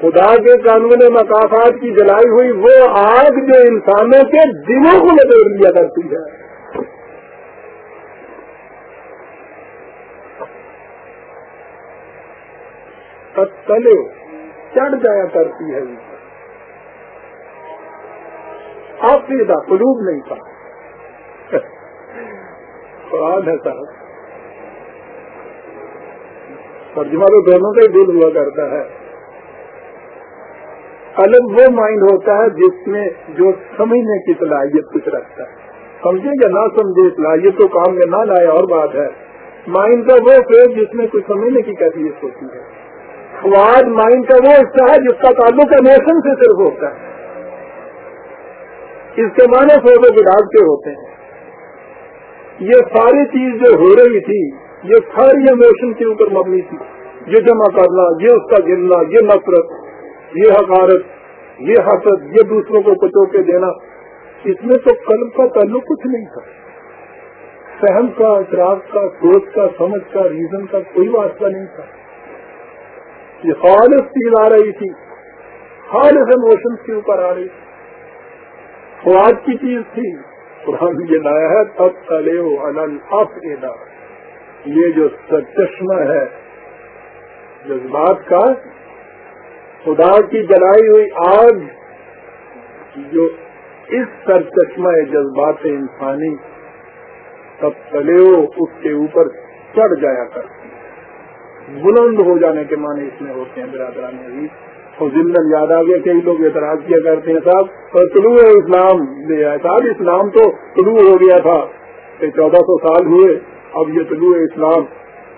خدا کے قانون مقافات کی جلائی ہوئی، وہ آگ جو انسانوں کے دلوں کو لگوڑ لیا کرتی ہے۔ تلے چڑھ جایا کرتی ہے آفیدہ قلوب نہیں تھا قرآن ہے صاحب ترجمہ تو دونوں کا ہی دل ہوا کرتا ہے۔ الگ وہ مائنڈ ہوتا ہے جس میں جو سمجھنے کی صلاحیت کچھ رکھتا ہے۔ سمجھے یا نہ سمجھے، صلاحیت تو کام میں نہ لائے، اور بات ہے۔ مائنڈ کا وہ فیز جس میں کچھ سمجھنے کی کیفیت ہوتی ہے۔ خواب مائنڈ کا وہ حصہ ہے جس کا تعلق ایموشن سے صرف ہوتا ہے۔ اس کے معنی فوٹو گراج کے ہوتے ہیں۔ یہ ساری چیز جو ہو رہی تھی، یہ ساری ایموشن کے اوپر مبنی تھی۔ یہ جمع کرنا، یہ اس کا گرنا یہ نفرت یہ حقارت یہ حسد یہ دوسروں کو کچو کے دینا۔ اس میں تو قلب کا تعلق کچھ نہیں تھا۔ سہم کا اطراف کا، سوچ کا، سمجھ کا، ریزن کا کوئی واسطہ نہیں تھا۔ یہ خالص چیز آ رہی تھی۔ خالص ایموشن کے اوپر آ رہی تھی۔ خواب کی چیز تھی۔ قرآن یہ لایا ہے تب تلے یہ جو چشمہ ہے، جذبات کا خدا کی جلائی ہوئی آگ جو اس سر چشمہ جذبات انسانی تب تلے اس کے اوپر چڑھ جایا کر بلند ہو جانے کے معنی اس میں ہوتے ہیں برادران عزیز۔ اور زندن یاد آ گیا، کئی لوگ اعتراض کیا کرتے ہیں، صاحب، اور طلوع اسلام صاحب، اسلام تو طلوع ہو گیا تھا کہ چودہ سو سال ہوئے، اب یہ طلوع اسلام۔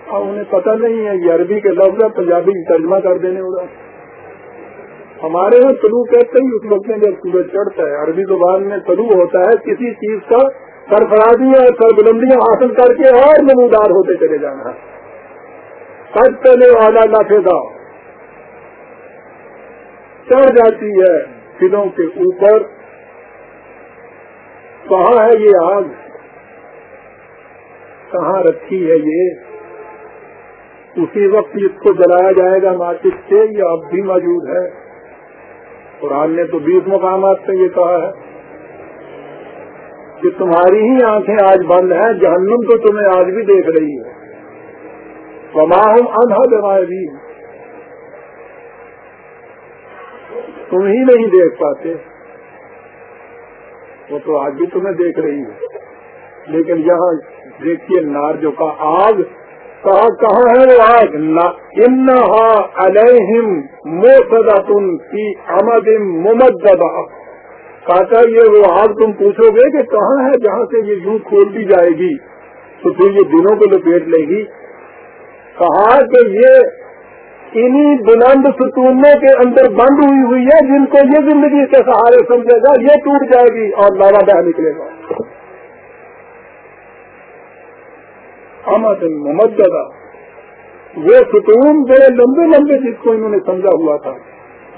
اب انہیں پتہ نہیں ہے، یہ عربی کے لفظ ہے پنجابی ترجمہ کر دینے۔ ہوگا ہمارے یہاں طلوع کہتے ہی اس وقت میں جب سورج چڑھتا ہے، عربی زبان میں طلوع ہوتا ہے، کسی چیز کا سرفرازیاں سربلندیاں حاصل کر کے اور نمودار ہوتے چلے جانا سچ پہلے والا نافذہ چڑھ جاتی ہے دلوں کے اوپر۔ کہاں ہے یہ آگ؟ کہاں رکھی ہے یہ؟ اسی وقت اس کو جلایا جائے گا مارکیٹ سے، یہ اب بھی موجود ہے۔ قرآن نے تو بیس مقامات سے یہ کہا ہے کہ تمہاری ہی آنکھیں آج بند ہیں، جہنم تو تمہیں آج بھی دیکھ رہی ہے۔ وما ہم انہ دمائے بھی تم ہی نہیں دیکھ پاتے۔ وہ تو آج بھی تمہیں دیکھ رہی ہے۔ لیکن یہاں دیکھیے، نار جو کا آگ کہاں کہاں ہے وہ آگ انہا علیہم موسدا تم کی آمد ممدبا کہتا یہ وہ آگ تم پوچھو گے کہ کہاں ہے جہاں سے یہ یوں کھول دی جائے گی؟ تو پھر یہ دنوں کو لپیٹ لے گی. کہا کہ یہ انہی بلند ستونوں کے اندر بند ہوئی ہوئی ہے جن کو یہ زندگی کے سہارے سمجھے گا، یہ ٹوٹ جائے گی اور لاوا بہ نکلے گا۔ امد ممدہ وہ ستون بڑے لمبے لمبے جس کو انہوں نے سمجھا ہوا تھا۔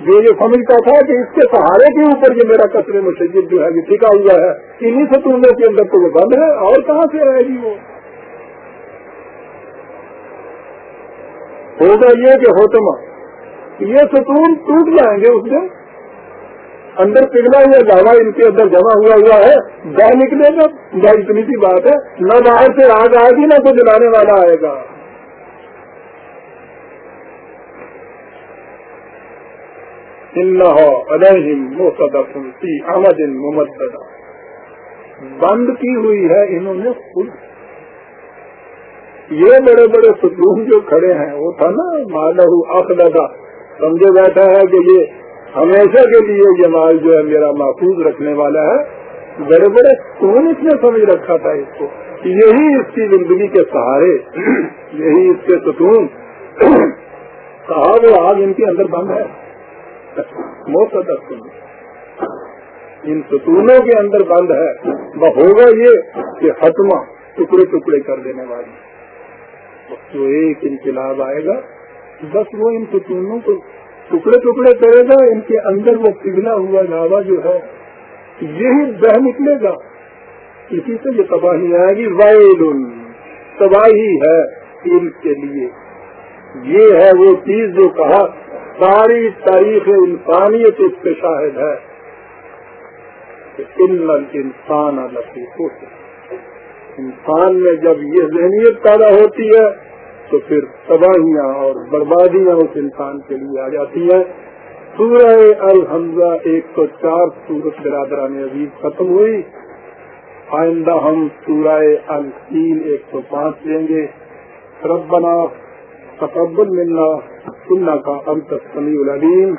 جو یہ سمجھتا تھا کہ اس کے سہارے کے اوپر یہ میرا کثرے مشید جو ہے یہ ٹکا ہوا ہے انہیں ستونوں کے اندر تو وہ بند ہے۔ اور کہاں سے رہے گی جی وہ؟ ہوگا یہ کہ ہوتما، یہ ستون ٹوٹ جائیں گے اس میں اندر پگھلا ہوا لاوا ان کے اندر جمع ہوا ہوا ہے۔ باہر نکلے گا بھائی اتنی سی بات ہے۔ نہ باہر سے آگ آئے گی، نہ کوئی جلانے والا آئے گا۔ محمد بند کی ہوئی ہے انہوں نے خود۔ یہ بڑے بڑے ستون جو کھڑے ہیں، وہ تھا نا مالہ اخلدا سمجھے بیٹھا ہے کہ یہ ہمیشہ کے لیے یہ مال جو ہے میرا محفوظ رکھنے والا ہے، بڑے بڑے کون اس نے سمجھ رکھا تھا اس کو یہی اس کی زندگی کے سہارے، یہی اس کے ستون۔ کہا وہ آگ ان کے اندر بند ہے۔ موت کا ان ستونوں کے اندر بند ہے۔ وہ ہوگا یہ کہ حتما ٹکڑے ٹکڑے کر دینے والی۔ جو ایک انقلاب آئے گا۔ بس وہ ان ستونوں کو ٹکڑے ٹکڑے کرے گا، ان کے اندر وہ پگھلا ہوا لاوا جو ہے، یہی بہ نکلے گا۔ اسی سے یہ تباہی آئے گی۔ وائل تباہی ہے ان کے لیے۔ یہ ہے وہ چیز جو کہا، ساری تاریخ انسانیت اس پہ شاہد ہے۔ انسان انسان میں جب یہ ذہنیت پیدا ہوتی ہے تو پھر تباہیاں اور بربادیاں اس انسان کے لیے آ جاتی ہیں۔ سورہ الحمزہ ایک سو چار سورت برادران عزیز ختم ہوئی۔ آئندہ ہم سورہ الفیل ایک سو پانچ لیں گے۔ ربنا تقبل ملنا سننا کا انت سمیع العلیم۔